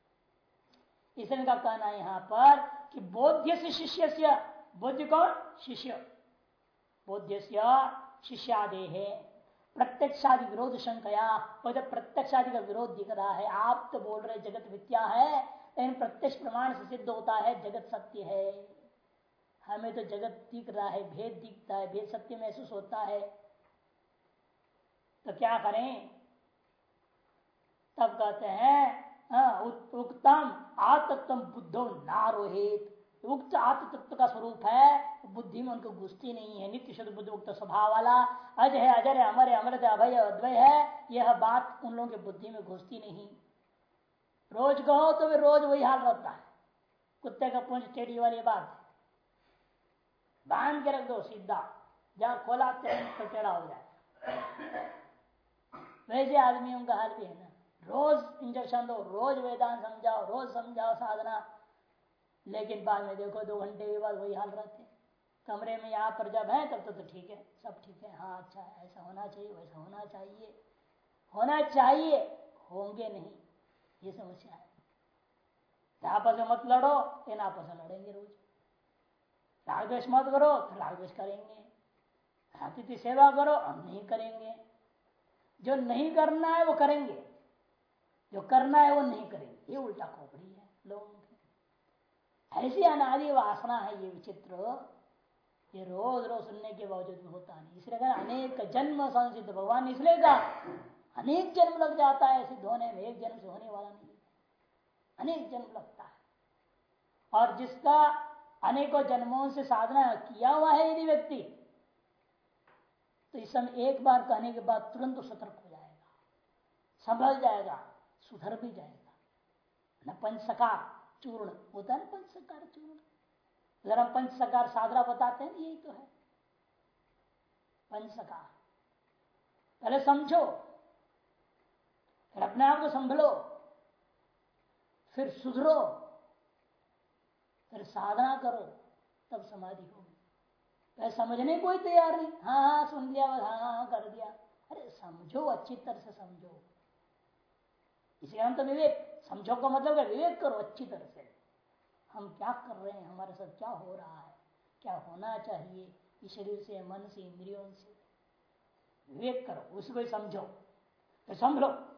Speaker 1: इसलिए का कहना है यहाँ पर कि बोध्य से शिष्य से बुद्ध कौन? शिष्य। बोध्य शिष्यादे है। प्रत्यक्षादि विरोध शंकया प्रत्यक्षादि का विरोध दिख रहा है, आप तो बोल रहे जगत विद्या है, लेकिन प्रत्यक्ष प्रमाण से सिद्ध होता है जगत सत्य है। हमें तो जगत दिख रहा है, भेद दिखता है, भेद सत्य महसूस होता है। तो क्या करें? तब कहते हैं उक्तम उत्तम आतत्व बुद्धो नारोहित। उक्त आत्म तत्व का स्वरूप है, बुद्धि में उनको घुसती नहीं है। नित्य शुद्ध बुद्ध उक्त स्वभाव वाला, अज है, अजर है, अमर है, अमृत अभय अद्वय है, यह बात उन लोगों की बुद्धि में घुसती नहीं। रोज कहो तो भी रोज वही हाल रहता है। कुत्ते का पुंज टेढ़ी वाली बात बाँध के रख दो सीधा, जहाँ खोला तो टेढ़ा हो जाए। वैसे आदमियों का हाल भी है ना। रोज इंजेक्शन दो रोज वेदांत समझाओ रोज समझाओ साधना। लेकिन बाद में देखो दो घंटे के बाद वही हाल रहते कमरे में यहाँ पर जब है तब तो, तो ठीक है सब ठीक है। हाँ अच्छा है ऐसा होना चाहिए वैसा होना चाहिए। होना चाहिए होंगे नहीं ये समस्या है। आपस में मत लड़ो इन आपस में लड़ेंगे रोज। रागद्वेश मत करो तो रागद्वेश करेंगे। अतिथि सेवा करो हम नहीं करेंगे। जो नहीं करना है वो करेंगे। जो करना है वो नहीं करेंगे। ये उल्टा खोपड़ी है, लोगों ऐसी अनादि वासना है ये विचित्र। ये रोज रोज सुनने के बावजूद भी होता नहीं। इसलिए अनेक जन्म संसिद्ध भगवान इसलिए कहा, अनेक जन्म लग जाता है सिद्ध होने में एक जन्म से होने वाला नहीं अनेक जन्म लगता है। और जिसका अनेकों जन्मों से साधना किया हुआ है यदि व्यक्ति तो इस समय एक बार कहने के बाद तुरंत सतर्क हो जाएगा, संभल जाएगा। सुधर भी जाएगा। न पंचकार, चूर्ण। होता है पंचसकार चूर्ण? अगर हम पंचसकार साधना बताते हैं, यही तो है। पंच सका पहले समझो, फिर अपने आप को संभलो, फिर सुधरो, फिर साधना करो, तब समाधि होगी। पहले समझने कोई तैयार नहीं। हाँ हाँ सुन लिया हाँ हाँ कर दिया। अरे समझो, अच्छी तरह से समझो। इसे हम तो विवेक, समझो का मतलब है विवेक करो अच्छी तरह से। हम क्या कर रहे हैं? हमारे साथ क्या हो रहा है? क्या होना चाहिए? इस शरीर से, मन से, इंद्रियों से। विवेक करो, उसको समझो। फिर समझ। लो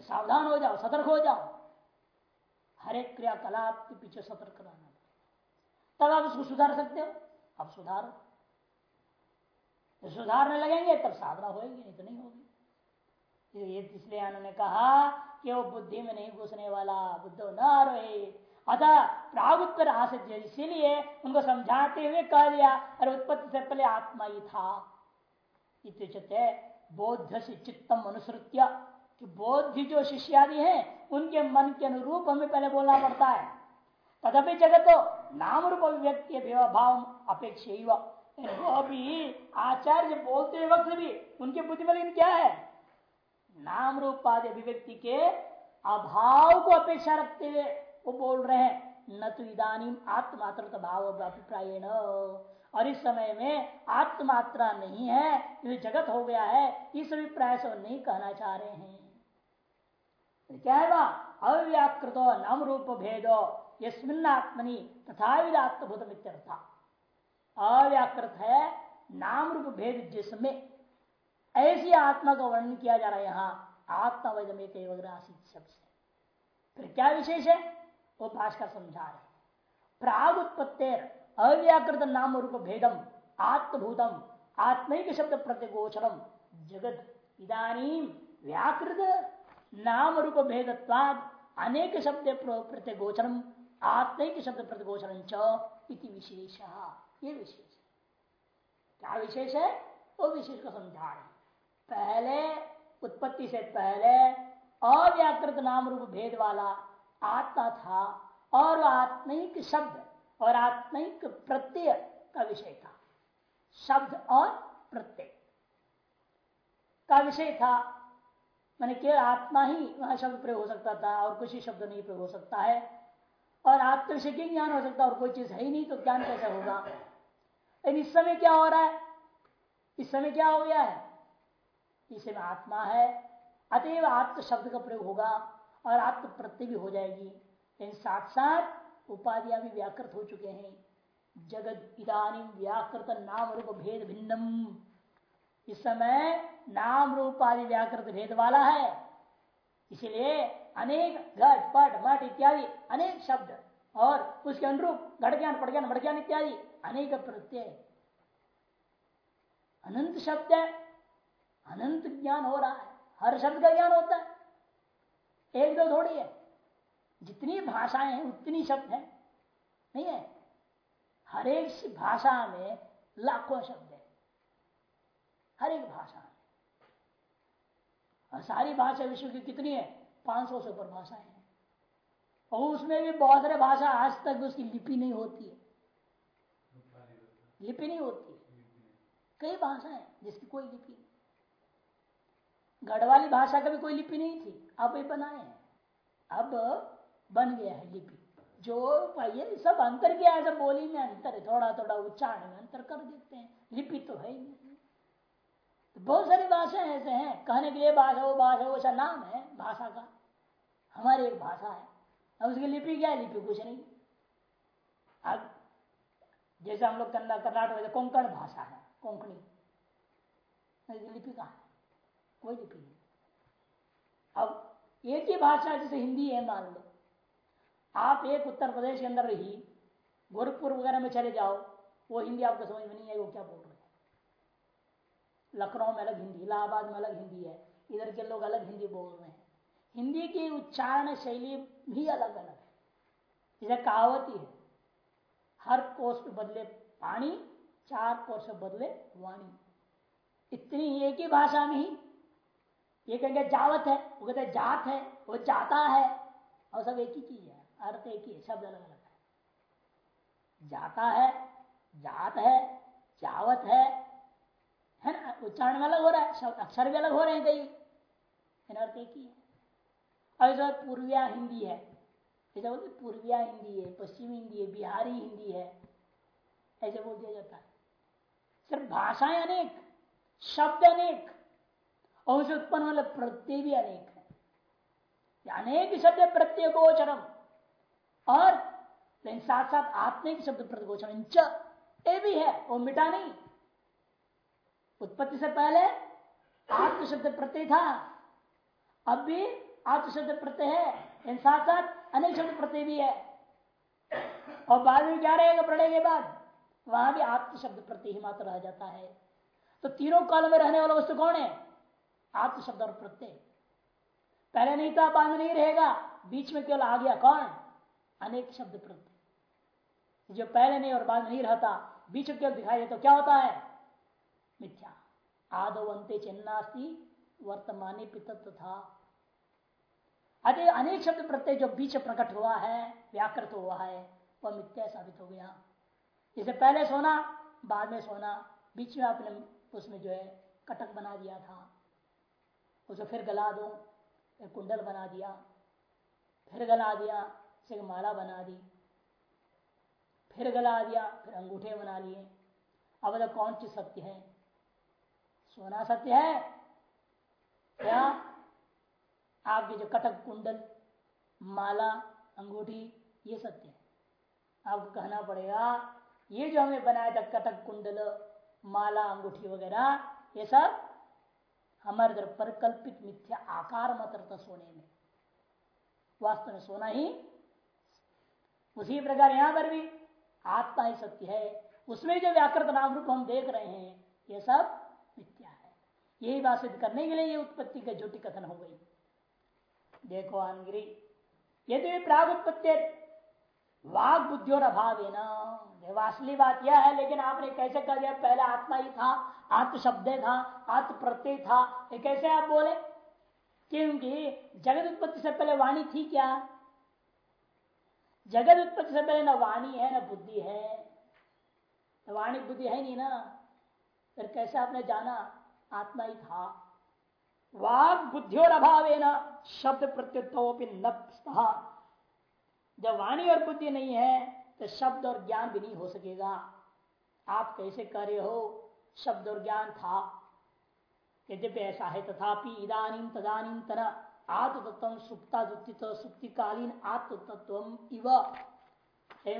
Speaker 1: सावधान हो जाओ, सतर्क हो जाओ। हर एक क्रियाकलाप के पीछे सतर्क रहना तब आप उसको सुधार सकते हो। अब सुधारो। सुधारने लगेंगे, तब साधना होगी नहीं तो नहीं होगी। इसलिए उन्होंने कहा कि वो बुद्धि में नहीं घुसने वाला, बुद्धो न रहे। अतः प्रागुत्तर आसित इसीलिए उनको समझाते हुए कह दिया, अरे उत्पत्ति से पहले आत्मा ही था। इत्युचते बौद्ध से चित्तम अनुसृत्य। कि बौद्ध जो शिष्यादि हैं, उनके मन के अनुरूप हमें पहले बोलना पड़ता है। तथापि जगत नाम रूप अभिव्यक्ति भाव अपेक्ष भी आचार्य बोलते वक्त भी उनके बुद्धि क्या है? नाम रूप आदि अभिव्यक्ति के अभाव को अपेक्षा रखते हुए वो बोल रहे हैं, न तो इधानी आत्मात्र भाव अभिप्राय और इस समय में आत्मात्रा नहीं है जगत हो गया है, इस अभिप्राय से नहीं कहना चाह रहे हैं। तो क्या है वह? अव्याकृत नाम रूप भेदो, यस्मिन आत्मनि तथा आत्मभूत अव्याकृत है नाम रूप भेद जिसमें ऐसी आत्मा का वर्णन किया जा रहा है यहाँ, आत्मा वैदम एक शब्द से फिर क्या विशेष है? वो भाषकर समझा रहे प्राग उत्पत्तिर अव्याकृत नाम रूप भेदम, आत्मभूतम, आत्मिक शब्द प्रतिगोचरम जगत इधानी व्याकृत नाम रूप भेदत्वाद, अनेक शब्द प्रतिगोचरम आत्मिक शब्द प्रतिगोचरम इति विशेष। ये विशेष क्या विशेष है? वो विशेष को समझा रहे पहले उत्पत्ति से पहले अव्याकृत नाम रूप भेद वाला आत्मा था और आत्मिक शब्द और आत्मिक प्रत्यय का विषय था। शब्द और प्रत्यय। का विषय था। मैंने केवल आत्मा ही वहाँ शब्द प्रयोग हो सकता था और कुछ ही शब्द नहीं प्रयोग हो सकता है। और आत्म विषय की ज्ञान हो सकता और कोई चीज़ है ही नहीं तो ज्ञान कैसे होगा? लेकिन इस समय क्या हो रहा है? इस समय क्या हो गया है? इस समय आत्मा है। अतएव आत्म शब्द का प्रयोग होगा और आत्म प्रत्यय भी हो जाएगी। लेकिन साथ साथ उपाधियाँ भी व्याकृत हो चुके हैं। जगत इधानी व्याकृत नाम रूप भेद भिन्नम। इस समय नाम रूप आदि व्याकृत भेद वाला है। इसलिए अनेक घट, पट मठ इत्यादि अनेक शब्द और उसके अनुरूप घट ज्ञान पट ज्ञान ज्ञान इत्यादि अनेक प्रत्यय। अनंत शब्द है। अनंत ज्ञान हो रहा है। हर शब्द का ज्ञान होता है। एक दो थोड़ी है। जितनी भाषाएँ हैं, उतनी शब्द है। नहीं है? हर एक भाषा में लाखों शब्द है। हर एक भाषा में। और सारी भाषा विश्व की कितनी है? 500 से ऊपर भाषाएँ हैं। और उसमें भी बहुत सारे भाषा आज तक उसकी लिपि नहीं होती है। लिपि नहीं होती कई भाषाएँ जिसकी कोई लिपि नहीं। गढ़वाली भाषा का भी कोई लिपि नहीं थी। अब ये बनाए हैं। अब बन गया है लिपि। जो ये सब अंतर क्या है, सब बोली में अंतर है। थोड़ा थोड़ा उच्चारण में अंतर कर देते हैं। लिपि तो है ही नहीं। तो बहुत सारी भाषाएँ ऐसे हैं। कहने के लिए भाषा, वो भाषा, वो नाम है, भाषा का। हमारी एक भाषा है। अब उसकी लिपि क्या है? लिपि कुछ नहीं। अब जैसे हम लोग कर्नाटक में कोंकण भाषा है। कोंकणी। लिपि कहा है? कोई लिपि नहीं अब एक ही भाषा जैसे हिंदी है मान लो। आप एक उत्तर प्रदेश के अंदर रही गोरखपुर वगैरह में चले जाओ, वो हिंदी आपको समझ में नहीं है वो क्या बोल रहे हैं? लखनऊ में अलग हिंदी, इलाहाबाद में अलग हिंदी है, इधर के लोग अलग हिंदी बोल रहे हैं। हिंदी की उच्चारण शैली भी अलग अलग है। जैसे कहावती है हर कोष बदले पानी, चार कोष बदले वाणी। इतनी एक ही भाषा में ही ये कहेंगे, जावत है। वो कहते हैं, जात है, वो जाता है। और सब एक ही चीज़ है, अर्थ एक ही है, शब्द अलग अलग है। जाता है, जात है, जावत है है ना? उच्चारण में अलग हो रहा है अक्षर भी अलग हो रहे हैं कई। अर्थ एक ही है। ऐसा पूर्विया हिंदी है। ऐसा बोलते पूर्विया हिंदी है, पश्चिमी हिंदी है, बिहारी हिंदी है। ऐसे बोल दिया जाता है। सिर्फ़ भाषाएँ अनेक, शब्द अनेक और उसे उत्पन्न वाले प्रत्यय भी अनेक है। अनेक शब्द प्रत्यय गोचरम और लेकिन साथ साथ आत्मिक शब्द प्रतिगोचरम ये भी है, वो मिटा नहीं। उत्पत्ति से पहले आत्म शब्द प्रत्यय था। अब भी आत्म शब्द प्रत्यय है। इन साथ साथ अनेक शब्द प्रत्यय भी है। और बाद में क्या रहेगा प्रलय के बाद? वहाँ भी आत्म शब्द प्रत्यय ही मात्र रह जाता है। तो तीनों काल में रहने वाला वस्तु कौन है? आत्म शब्द और प्रत्यय पहले नहीं था बाद में नहीं रहेगा। बीच में केवल आ गया कौन? अनेक शब्द प्रत्यय जो पहले नहीं और बाद नहीं रहता, बीच में केवल दिखाई दे तो क्या होता है? मिथ्या। आदो अंते चिन्नास्ती, वर्तमानी पितत्व था। अतः अनेक शब्द प्रत्यय जो बीच प्रकट हुआ है, व्याकृत हुआ है, वह मिथ्या साबित हो गया। इसे पहले सोना, बाद में सोना। बीच में आपने उसमें जो है, कटक बना दिया था। उसे फिर गला दो, फिर कुंडल बना दिया, फिर गला दिया फिर माला बना दी, फिर गला दिया, फिर अंगूठे बना लिए। अब तो कौन सी सत्य है? सोना सत्य है? क्या? आपके जो कटक कुंडल, माला, अंगूठी, ये सत्य है। आपको कहना पड़ेगा, ये जो हमें बनाया था कटक कुंडल, माला, अंगूठी वगैरह, ये सब हमारे तरफ़ परिकल्पित मिथ्या आकार मात्र सोने में। वास्तव में सोना ही उसी प्रकार यहाँ पर भी आत्मा ही सत्य है। उसमें जो व्याकृत नाम रूप हम देख रहे हैं, ये सब मिथ्या है। यही बात सिद्ध करने के लिए ये उत्पत्ति का झूठी कथन हो गई। देखो आनगिरी यदि प्राग उत्पत्ति वाग बुद्धि और अभाव है ना असली बात यह है, लेकिन आपने कैसे कर दिया पहले आत्मा ही था? आत्म शब्द था आत्म प्रत्यय था। ये कैसे आप बोले? क्योंकि जगत उत्पत्ति से पहले वाणी थी क्या? जगत उत्पत्ति से पहले न वाणी है, न बुद्धि है। वाणी, बुद्धि है नहीं ना। फिर कैसे आपने जाना? आत्मा ही था। वाग बुद्धि और अभाव है ना, शब्द प्रत्युत्थोपि न जब वाणी और बुद्धि नहीं है तो शब्द और ज्ञान भी नहीं हो सकेगा। आप कैसे करे हो? शब्द और ज्ञान था। यद्यपि ऐसा है, तथापि इदानी तदानी तना आत्मतत्व सुप्ता सुप्तिकालीन आत्मतत्व इव।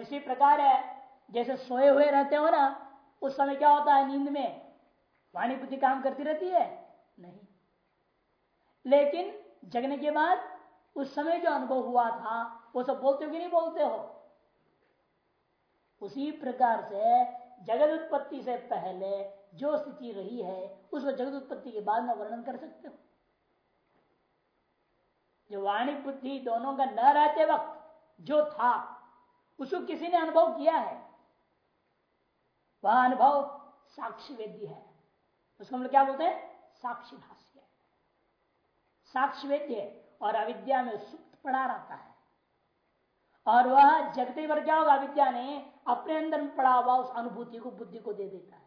Speaker 1: उसी प्रकार है, जैसे सोए हुए रहते हो ना, उस समय क्या होता है, नींद में वाणी बुद्धि काम करती रहती है? नहीं। लेकिन जगने के बाद उस समय जो अनुभव हुआ था, वो सब बोलते हो कि नहीं बोलते हो? उसी प्रकार से जगत उत्पत्ति से पहले जो स्थिति रही है उसको जगत उत्पत्ति के बाद में वर्णन कर सकते हो। जो वाणी बुद्धि दोनों का न रहते वक्त जो था, उसको किसी ने अनुभव किया है? वह अनुभव साक्षी वेद्य है। उसको हम लोग क्या बोलते हैं? साक्षी भाष्य। साक्षी वेद्य और अविद्या में सुप्त पड़ा रहता है। और वह जगते पर क्या होगा? अविद्या ने अपने अंदर पड़ा हुआ उस अनुभूति को, बुद्धि को दे देता है।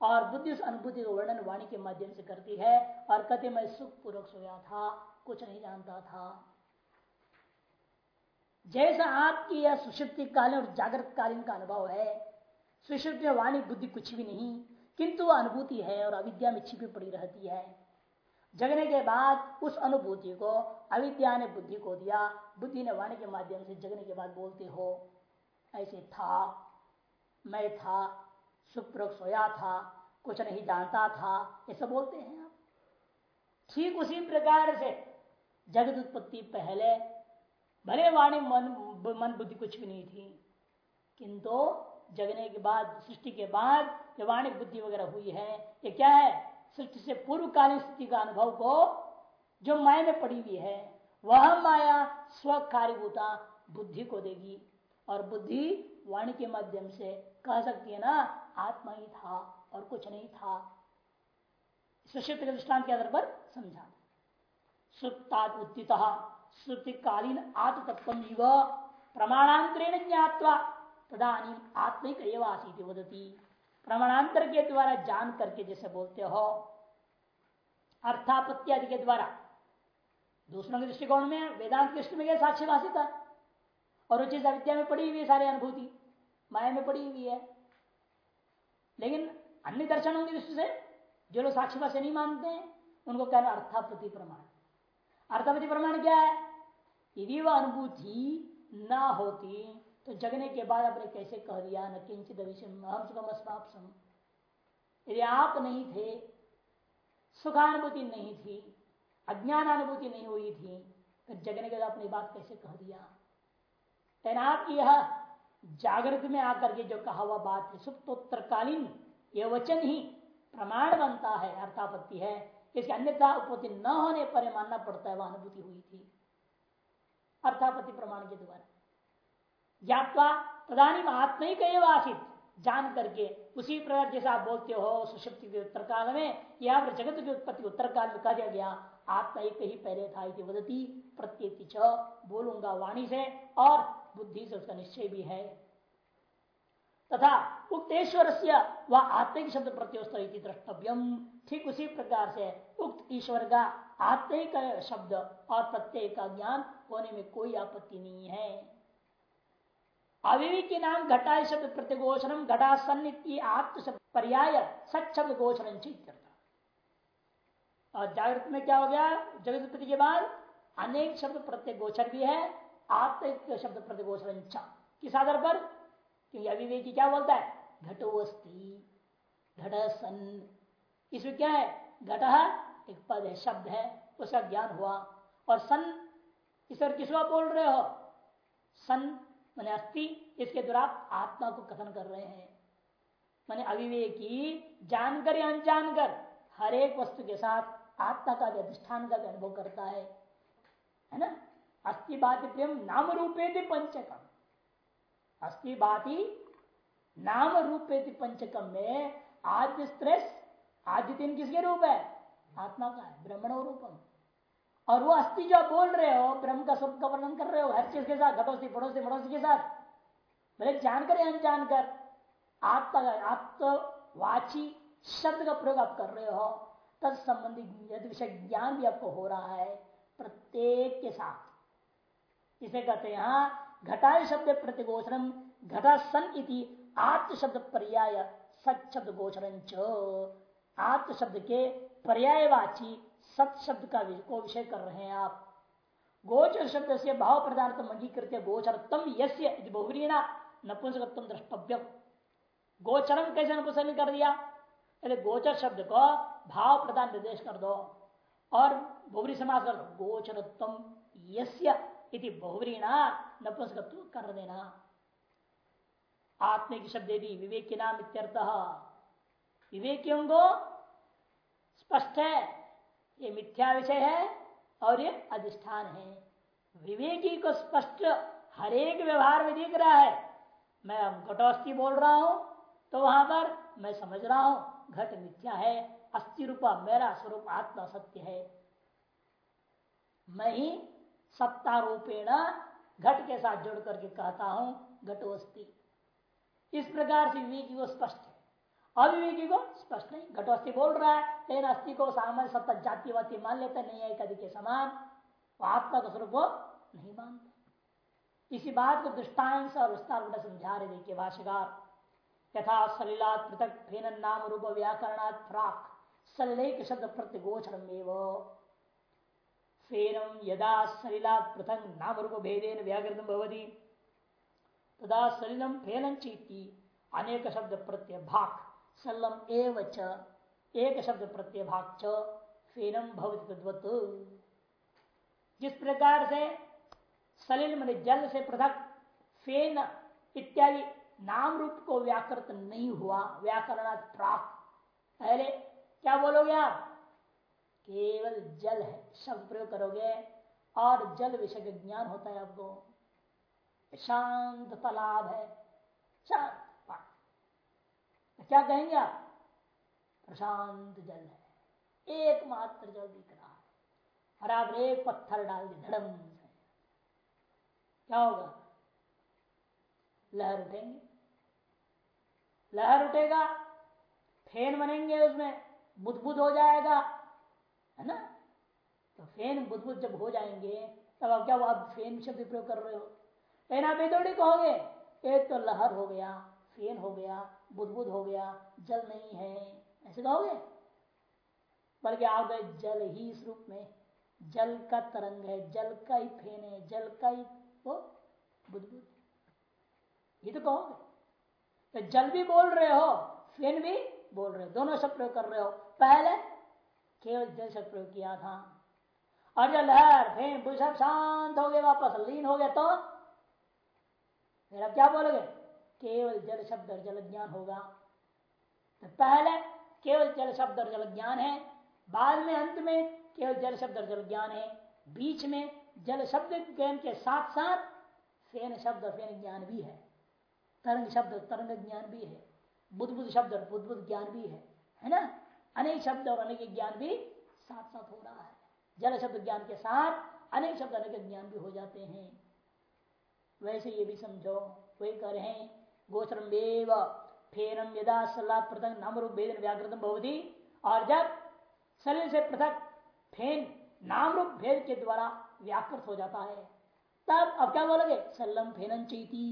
Speaker 1: और बुद्धि उस अनुभूति को वर्णन वाणी के माध्यम से करती है और कहते मैं सुख पूर्वक सोया था, कुछ नहीं जानता था। जैसा आपकी यह सुषुप्ति कालीन और जागृत कालीन का अनुभव है सुषुप्ति में वाणी बुद्धि कुछ भी नहीं, किंतु अनुभूति है और अविद्या में छिपी पड़ी रहती है। जगने के बाद उस अनुभूति को, अविद्या ने बुद्धि को दिया। बुद्धि ने वाणी के माध्यम से जगने के बाद बोलते हो, ऐसे था, मैं था सुप्रक सोया था, कुछ नहीं जानता था ऐसा बोलते हैं आप। ठीक उसी प्रकार से जगत उत्पत्ति पहले, भले वाणी मन मन बुद्धि कुछ भी नहीं थी, किंतु जगने के बाद, सृष्टि के बाद जो वाणी बुद्धि वगैरह हुई है, ये क्या है? सृष्टि से पूर्वकालीन स्थिति का अनुभव को जो माया में पड़ी हुई है, वह माया स्व कार्यभूता बुद्धि को देगी। और बुद्धि वाणी के माध्यम से कह सकती है ना, आत्मा ही था और कुछ नहीं था। सुषिप्त के के आधार पर समझा। सुप्तात् श्रुतिकालीन आत्मतत्व प्रमाणांतरेण ज्ञावा तदानी आत्मिक एवासी प्रमाणांतर के द्वारा जान करके जैसे बोलते हो, अर्थापत्ति आदि के द्वारा। दूसरों के दृष्टिकोण में वेदांत कृष्ण में साक्षी भाषिता और वो चीज़ अविद्या में पड़ी हुई है सारी अनुभूति, माया में पड़ी हुई है। लेकिन अन्य दर्शनों की दृष्टि से, जो लोग साक्षी से नहीं मानते हैं उनको कहना अर्थापति प्रमाण अर्थापति प्रमाण क्या है? यदि वह अनुभूति न होती तो जगने के बाद आपने कैसे कह दिया? न किंचित यदि आप नहीं थे, सुखानुभूति नहीं थी अज्ञान अनुभूति नहीं हुई थी फिर जगने के बाद अपनी बात कैसे कह दिया? तैनात यह जागृत में आकर के जो कहा हुआ बात है, सुप्तोत्तरकालीन यह वचन ही प्रमाण बनता है, अर्थापत्ति है। इसकी अन्यथा उपत्ति न होने पर मानना पड़ता है, वह अनुभूति हुई थी। अर्थापत्ति प्रमाण के द्वारा। ज्ञातवा तदानी आत्मिक आसित जान करके उसी प्रकार जैसा आप बोलते हो सुषुप्ति के उत्तर काल में, या फिर जगत की उत्पत्ति उत्तर काल में कहा गया आत्मा एक ही पहले था वदती प्रत्येक बोलूँगा वाणी से, और बुद्धि से उसका निश्चय भी है। तथा उक्तेश्वर से वह आत्मिक शब्द प्रत्योस्तर द्रष्टव्यम। ठीक उसी प्रकार से उक्त ईश्वर का आत्मिक शब्द और प्रत्यय का ज्ञान होने में कोई आपत्ति नहीं है। अविवी के नाम घटा शब्द प्रतिगोचरम घटा सन्निधि आत्म शब्द पर्याय सच्छब्द गोचरम और जागृत में क्या हो गया? जगत के बाद अनेक शब्द प्रत्येक गोचर भी है आत्म शब्द प्रतिगोचर किस आधार पर? क्योंकि अविवेकी क्या बोलता है? घटो अस्थि घट सन इसमें क्या है? घट एक पद है, शब्द है, उसका ज्ञान हुआ। और सन, इस पर किसवा बोल रहे हो? सन मैंने अस्थि इसके द्वारा आप आत्मा को कथन कर रहे हैं। मैंने अविवेकी जानकर या अनजान कर हर एक वस्तु के साथ आत्मा का भी अधिष्ठान का भी अनुभव करता है। है ना? अस्थि बात नाम रूपे थे पंचकम। अस्थि बाती नाम रूप पंचकम में आद्य स्त्रेस आद्य तीन किसके रूप है? आत्मा का है, ब्रह्मण रूपम। और वो अस्थि जो बोल रहे हो, ब्रह्म का स्वरूप का वर्णन कर रहे हो, हर चीज़ के साथ घटोसी पड़ोसी पड़ोसी के साथ, भले जानकर या अनजानकर आत्मा आत्मवाची शब्द का प्रयोग आप कर रहे हो तद संबंधी यदि विषय ज्ञान भी आपको हो रहा है, प्रत्येक के साथ। इसे कहते यहाँ घटाय शब्द प्रतिगोचरम घटा सन इति आत्म शब्द पर्याय, सत शब्द गोचरं आत्म शब्द के पर्यायवाची सत शब्द का को विषय कर रहे हैं आप। गोचर शब्द से भाव पदार्थ अंगीकृत गोचरतम यस्य बहुरीणा नपुंसकत्व द्रष्टव्य गोचरम कैसे नपुंसक कर दिया? अरे गोचर शब्द को भाव प्रदान निर्देश कर दो। और बहुरी समाज कर दो गोचरत्म यस्य इति बहुवरीणा नपुंसकत्व कर देना आत्मिक शब्द भी विवेक नाम इत्यर्थ। विवेकियों को स्पष्ट है ये मिथ्या विषय है और ये अधिष्ठान है। विवेकी को स्पष्ट हरेक व्यवहार में दिख रहा है। मैं घटोस्थी बोल रहा हूँ तो वहाँ पर मैं समझ रहा हूँ, घट मिथ्या है अस्थि रूपा मेरा स्वरूप आत्मा सत्य है। मैं ही सत्ता रूपेण घट के साथ जोड़ करके कहता हूँ, घटोस्ती। इस प्रकार से विवेकी को स्पष्ट है। अविवेकी को स्पष्ट नहीं घटोस्थी बोल रहा है, लेकिन अस्थि को सामान्य सत्ता जाति वाति मान लेता नहीं है कभी के समान। आत्मा का स्वरूप नहीं मानता। इसी बात को दृष्टांश और विस्तार समझा रहे देखिए भाष्यकार। यथा सलिलात पृथक फेन नाम रूप व्याकरणात् प्राक। सलिलेक शब्द प्रतिगोचरम फेनम यदा सलिला पृथक नाम रूप भेदेन व्याकृत भवती तदा सलिलम फेनम चीती अनेक शब्द प्रत्यय भाग सलम एव च एक शब्द प्रत्यय भाग च फेनम भवत जिस प्रकार से सलिल मन जल से पृथक फेन इत्यादि नाम रूप को व्याकृत नहीं हुआ व्याकरण प्राक पहले क्या बोलोगे आप केवल जल है शब्द प्रयोग करोगे और जल विषय का ज्ञान होता है आपको। शांत तालाब है, शांत तो क्या कहेंगे आप? प्रशांत जल है, एकमात्र जल दिख रहा है। और आप एक पत्थर डाल दी, धड़म से। क्या होगा? लहर उठेंगे। लहर उठेगा, फेन बनेंगे उसमें, बुदबुद हो जाएगा। है ना? तो फेन बुदबुद जब हो जाएँगे, तब आप क्या आप फेन शब्द प्रयोग कर रहे हो। लेकिन आप थोड़ी कहोगे। एक तो लहर हो गया, फेन हो गया, बुदबुद हो गया, जल नहीं है। ऐसे कहोगे? बल्कि आप गए जल ही इस रूप में। जल का तरंग है, जल का ही फेन है, जल का ही वो बुदबुद। ये तो कहोगे। तो जल भी बोल रहे हो, फेन भी बोल रहे हो। दोनों शब्द प्रयोग कर रहे हो। पहले केवल जल शब्द प्रयोग किया था। और जब लहर फेन सब शांत हो गए, वापस लीन हो गया तो फिर अब क्या बोलोगे? केवल जल शब्द और जल ज्ञान होगा। तो पहले केवल जल शब्द और जल ज्ञान है, बाद में, अंत में केवल जल शब्द और जल ज्ञान है। बीच में जल शब्द ज्ञान के साथ साथ फेन शब्द और फेन ज्ञान भी है। तरंग शब्द तरंग ज्ञान भी है। बुद्ध बुद्ध शब्द और बुद्ध बुद्ध ज्ञान भी है। है ना? अनेक शब्द और अनेक ज्ञान भी साथ साथ हो रहा है। जल शब्द ज्ञान के साथ अनेक शब्द, अनेक ज्ञान भी हो जाते हैं। वैसे ये भी समझो वही कर रहे हैं गोचरम फेरम यदा सलाह पृथक नाम रूप भेद व्याकृतम भवती, और जब शरीर से पृथक फेन नाम रूप भेद के द्वारा व्याकृत हो जाता है, तब अब क्या बोलोगे? सल्लम फेनन चीती।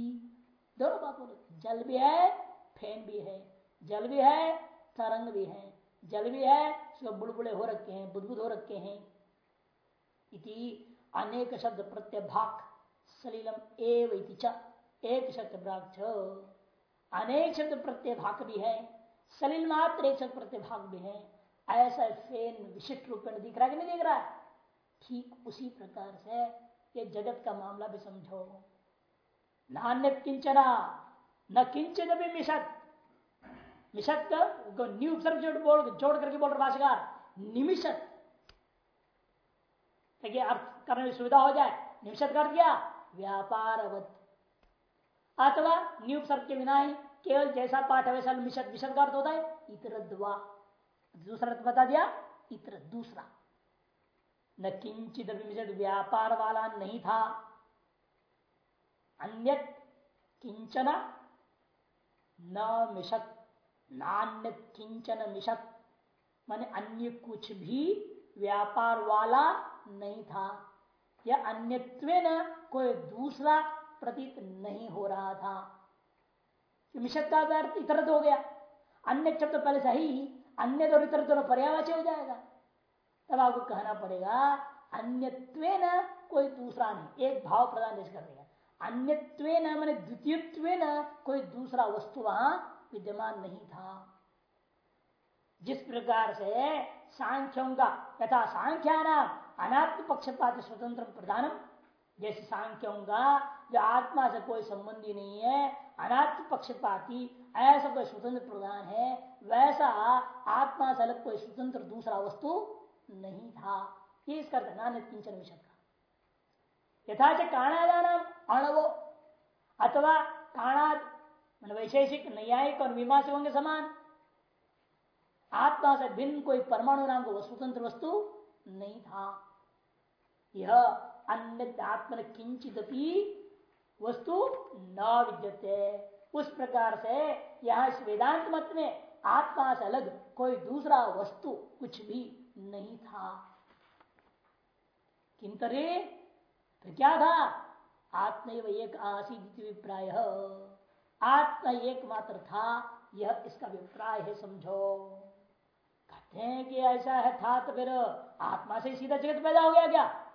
Speaker 1: दोनों बात बोलोगे जल भी है, फेन भी है। जल भी है, तरंग भी है। जल भी है उसमें बुलबुले हो रखे हैं, बुदबुद हो रखे हैं। इति अनेक शब्द प्रत्यभाक सलीलम एव एक शब्द प्राक्ष अनेक शब्द प्रत्यभाग भी है, सलील मात्र एक शब्द प्रत्यभाग भी है। ऐसा फेन विशिष्ट रूप में दिख रहा है कि नहीं दिख रहा है? ठीक उसी प्रकार से ये जगत का मामला भी समझो। नान्य किंचना न किंचन भी मिशत मिशत न्यू उपसर्ग जोड़ बोल जोड़ करके बोल रहे भाषाकार निमिषत। ताकि अर्थ करने में सुविधा हो जाए। निमिषत कर दिया व्यापार अथवा न्यू उपसर्ग के बिना ही केवल जैसा पाठ है, वैसा मिशत विशद का अर्थ होता है इतर दूसरा अर्थ बता दिया इतर दूसरा। न किंचित व्यापार वाला नहीं था। अन्य किंचन न मिशत नान्य किंचन मिशत माने अन्य कुछ भी व्यापार वाला नहीं था। या अन्यत्व कोई दूसरा प्रतीत नहीं हो रहा था। मिशत का अर्थ इतर हो गया। अन्य शब्द तो पहले सही अन्य और इतर दोनों पर्यावाची हो जाएगा। तब आपको कहना पड़ेगा, अन्यत्व कोई दूसरा नहीं, एक भाव प्रदान कर देगा अन्यत्व मैंने द्वितीयत्व न कोई दूसरा वस्तु वहाँ विद्यमान नहीं था। जिस प्रकार से सांख्यों का यथा सांख्या नाम अनात्म पक्षपात स्वतंत्र प्रधानम, जैसे सांख्यों का जो आत्मा से कोई संबंधी नहीं है, अनात्म पक्षपाती, ऐसा कोई स्वतंत्र प्रधान है, वैसा आत्मा से अलग कोई स्वतंत्र दूसरा वस्तु नहीं था। ये इसका नान्य किंचन विषय का। यथाच काणादान अणवो, अथवा काणाद वैशेषिक न्यायिक और मीमांसकों के समान। आत्मा से भिन्न कोई परमाणु नाम को स्वतंत्र वस्तु नहीं था। यह अन्य आत्मन किंचित वस्तु न विद्यते। उस प्रकार से यह इस वेदांत मत में आत्मा से अलग कोई दूसरा वस्तु कुछ भी नहीं था। किंतरे तो क्या था? आत्म एक आसित विप्राय आत्मा एकमात्र था, यह इसका अभिप्राय है, समझो। कहते हैं कि ऐसा है, था तो फिर आत्मा से सीधा जगत पैदा हो गया क्या?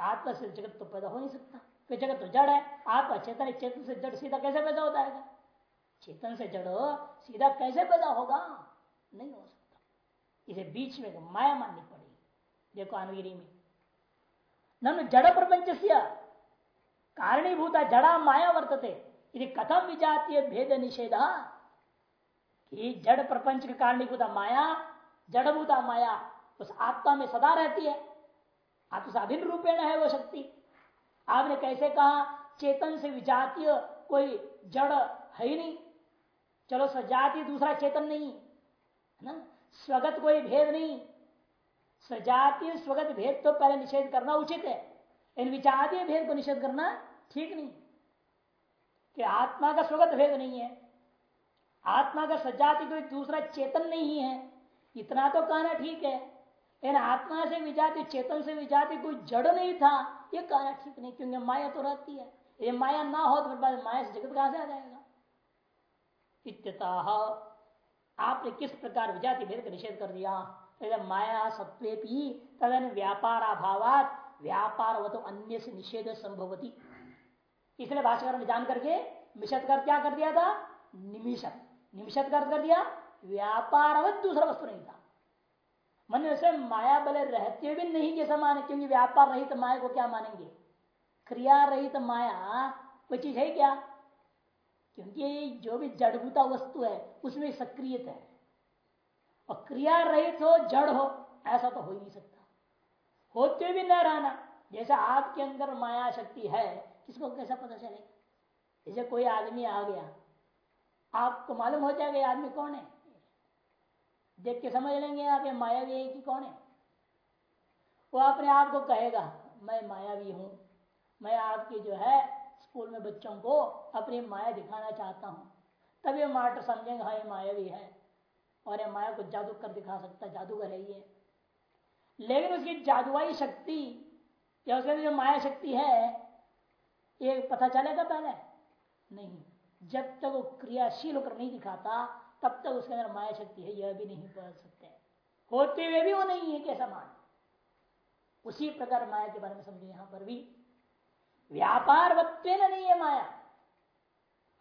Speaker 1: आत्मा से जगत तो पैदा हो नहीं सकता। फिर जगत तो जड़ है। आत्मा चेतन है, चेतन से जड़ सीधा कैसे पैदा होता है? चेतन से जड़ सीधा कैसे पैदा होगा? नहीं हो सकता। इसे बीच में माया माननी पड़ेगी। देखो अनगिरी में। नन जड़ प्रपंच कारणीभूत जड़ा माया वर्तते। यदि कथम विजातीय भेद निषेध जड़ प्रपंच के कारणीभूता माया जड़भूता माया उस आत्मा में सदा रहती है अभिन्न रूपेण है वो शक्ति आपने कैसे कहा चेतन से विजातीय कोई जड़ है ही नहीं चलो सजातीय दूसरा चेतन नहीं है ना स्वगत कोई भेद नहीं सजातीय स्वगत भेद तो पहले निषेध करना उचित है इन विजातीय भेद को निषेध करना ठीक नहीं कि आत्मा का स्वगत भेद नहीं है। आत्मा का सजाति कोई दूसरा चेतन नहीं है। इतना तो कहना ठीक है, लेकिन आत्मा से विजाति, चेतन से विजाति कोई जड़ नहीं था, ये कहना ठीक नहीं, क्योंकि माया तो रहती है। ये माया ना हो तो माया से जगत कहाँ से आ जाएगा? इत्यतः आपने किस प्रकार विजाति भेद का निषेध कर दिया? तो माया सत्वे भी तदन व्यापार अभाव व्यापार व तो अन्य से निषेध संभवती। इसलिए भाषाकर ने जान करके मिशत कर क्या कर दिया था? निमिषत निमिषत कर कर दिया, व्यापार दूसरा वस्तु नहीं था। मन से माया बल रहते भी नहीं जैसा माने क्योंकि व्यापार रहित तो माया को क्या मानेंगे? क्रिया रहित तो माया कोई चीज़ है क्या? क्योंकि जो भी जड़भूता वस्तु है, उसमें सक्रियत है। और क्रिया रहित हो, जड़ हो, ऐसा तो हो ही नहीं सकता। होते भी न रहना। जैसा आपके अंदर माया शक्ति है किसको कैसा पता चलेगा जैसे कोई आदमी आ गया, आपको मालूम हो जाएगा आदमी कौन है? देख के समझ लेंगे आप, ये मायावी है कि कौन है? वो अपने आप को कहेगा, मैं मायावी हूँ। मैं आपकी जो है, स्कूल में बच्चों को अपनी माया दिखाना चाहता हूँ। तब ये मास्टर समझेंगे हाँ ये मायावी है और ये माया को जादू कर दिखा सकता जादूगर है ये। लेकिन उसकी जादुआई शक्ति या उसके जो माया शक्ति है ये पता चलेगा पहले? नहीं। जब तक वो क्रियाशील होकर नहीं दिखाता, तब तक उसके अंदर माया शक्ति है, यह भी नहीं बदल सकते। होते हुए भी वो नहीं है कैसा मान उसी प्रकार माया के बारे में समझे यहाँ पर भी। व्यापार वत्व नहीं है माया।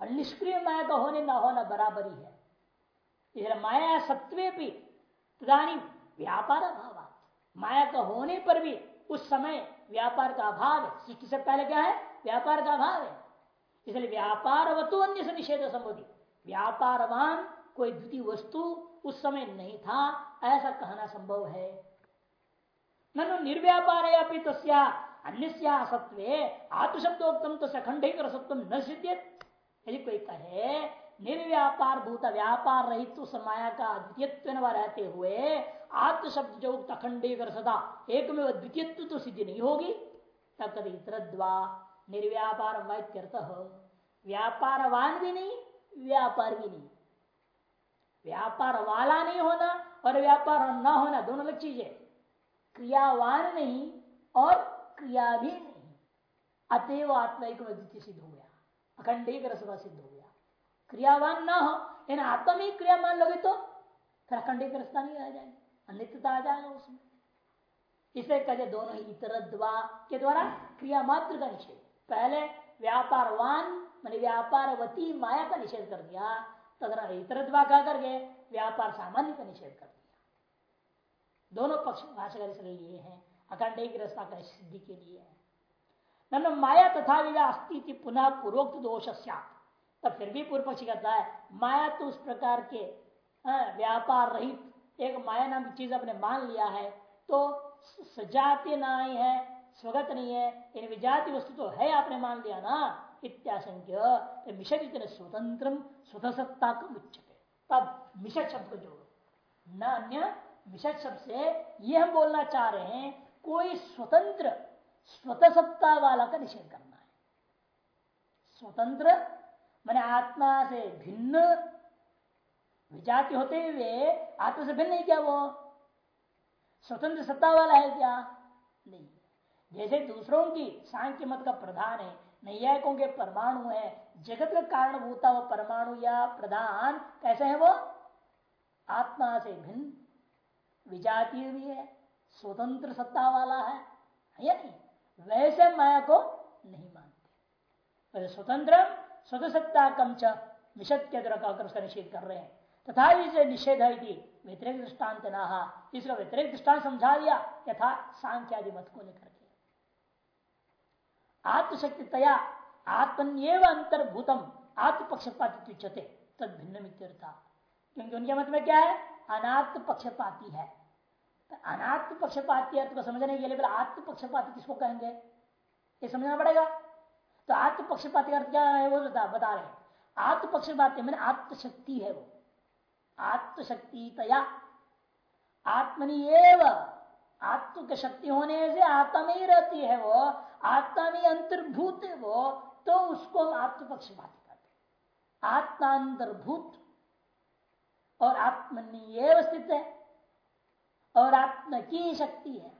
Speaker 1: और निष्क्रिय माया का होने ना होना बराबरी है इसलिए माया सत्वे भी, तदानी व्यापार अभाव माया का होने पर भी उस समय व्यापार का अभाव है। सृष्टि से पहले क्या है? व्यापार का अभाव है। इसलिए व्यापार वतु अन्य से निषेध संबोधि व्यापारवान कोई द्वितीय वस्तु उस समय नहीं था, ऐसा कहना संभव है। ननु निर्व्यापार अपनी तस्या अन्य सत्व आत्मशब्दोक्तम तो सखंड सत्व न सिद्ध यदि कोई कहे निर्व्यापार भूत व्यापार रहित उस माया का द्वितीयत्व रहते हुए आत्म शब्द जो अखंडीकर सदा एक में द्वितीयत्व तो सिद्धि नहीं होगी, तब कभी निर्व्यापार वाक्यर्थ व्यापारवान भी नहीं, व्यापार भी नहीं। व्यापार वाला नहीं होना और व्यापार न होना दोनों अलग चीज़ है। क्रियावान नहीं और क्रिया भी नहीं। अतएव आत्मा एक सिद्ध हो गया। अखंड एक सिद्ध हो गया। क्रियावान ना हो इन आत्मा में क्रिया मान लोगे तो फिर अखंड एक रस्ता नहीं रह जाएगी। अनित्यता आ जाएगा उसमें। इसे कहते दोनों ही इतर के द्वारा क्रिया मात्र का निषेध। पहले व्यापारवान मान व्यापारवती माया का निषेध कर दिया। तथा इतरत्वा कह करके व्यापार सामान्य का निषेध कर दिया। दोनों पक्ष भाषा लिए हैं, अखंड एक रस्ता का सिद्धि के लिए है। न माया तथा विदा अस्थिति पुनः पूर्वोक्त दोष तब फिर भी पूर्व पक्षी कहता है, माया तो उस प्रकार के व्यापार रहित, एक माया नाम चीज़ अपने मान लिया है तो सजातीय नहीं है स्वगत नहीं है इन विजाति वस्तु तो है आपने मान लिया ना? इत्याशंक्य। तो मिशत इतने स्वतंत्र स्वतः सत्ता को उच्चते तब मिशत शब्द को जोड़ो। न अन्य मिशत शब्द से ये हम बोलना चाह रहे हैं, कोई स्वतंत्र स्वतः सत्ता वाला का निषेध करना है। स्वतंत्र, मैंने आत्मा से भिन्न, विजाति होते हुए आत्मा से भिन्न नहीं क्या वो? स्वतंत्र सत्ता वाला है क्या? नहीं। जैसे दूसरों की सांख्य मत का प्रधान है, नैयायिकों के परमाणु है, जगत का कारण भूता वो परमाणु या प्रधान, कैसे है वो? आत्मा से भिन्न, विजातीय भी है, स्वतंत्र सत्ता वाला है या नहीं? वैसे माया को नहीं मानते। स्वतंत्र स्वतः सत्ता कम च मिशत के द्वारा उसका निषेध कर रहे हैं। तथा इसे निषेध है व्यतिरिक दृष्टांत नहा इसका व्यतिरिक्त दृष्टांत समझा दिया, यथा सांख्यादि मत को लेकर के। आत्मशक्ति तया आत्मन्यव अंतर्भूतम आत्म पक्षपाती उच्चते तद भिन्न क्योंकि उनके मत में क्या है? अनात्म पक्षपाती है। तो अनात्म पक्षपाती अर्थ को समझने के लिए बोला आत्म पक्षपाती किसको कहेंगे? ये समझना पड़ेगा। तो आत्म पक्षपाती अर्थ क्या है? वो बता, रहे आत्म पक्षपाती मैंने आत्मशक्ति है वो। आत्मशक्ति तया आत्मनि आत्म की शक्ति होने से आत्मा ही रहती है वो। आत्मा में अंतर्भूत है वो तो उसको हम आत्मपक्षपाती कहते आत्मांतर्भूत और आत्मनिय स्थित है और आत्म की शक्ति है,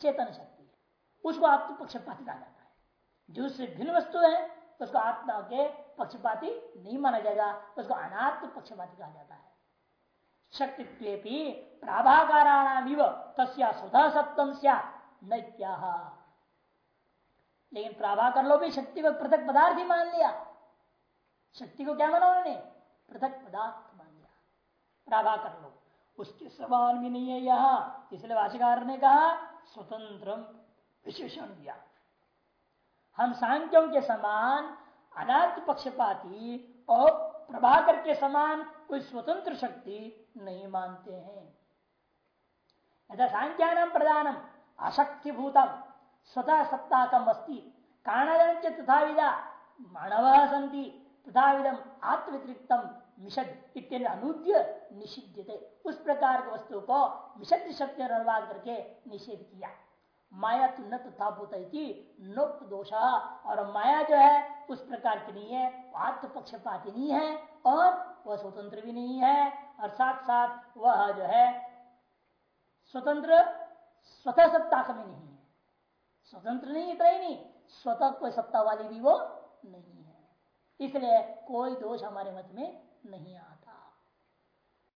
Speaker 1: चेतन शक्ति है। उसको आत्म पक्षपाती कहा जाता है। जो उससे भिन्न वस्तु है तो उसको आत्मा के पक्षपाती नहीं माना जाएगा तो उसको अनात्म पक्षपाती कहा जाता है। शक्ति प्राभाकाराणाम तस्या स्वतः सप्तम न क्या लेकिन प्राभाकर लो भी शक्ति को पृथक पदार्थ ही मान लिया। शक्ति को क्या माना उन्होंने? पृथक पदार्थ मान लिया। प्राभाकर लो। उसके समान भी नहीं है यहाँ। इसलिए भाषिकार ने कहा स्वतंत्र विशेषण दिया। हम सांख्यों के समान, अनाथ पक्षपाती और प्रभाकर के समान कोई स्वतंत्र शक्ति नहीं मानते हैं। यथा सांख्यान प्रधानम अशक्तिभूतम स्वतः सत्ता कम कारण तथा विदा मानव संति तथा विदम आत्मव्यतिरिक्तम मिशद इत्यादि अनुद्य निषिद्ध उस प्रकार के वस्तु को मिशद शक्ति अनुवाद करके निषेध किया। माया तो न तथा नोक्त दोष। और माया जो है, उस प्रकार की नहीं है। आत्म पक्षपाती नहीं है और वह स्वतंत्र भी नहीं है। और साथ साथ वह जो है, स्वतंत्र, स्वतः सत्ता भी नहीं स्वतंत्र नहीं इतना ही नहीं। स्वतः कोई सत्ता वाली भी वो नहीं है। इसलिए कोई दोष हमारे मत में नहीं आता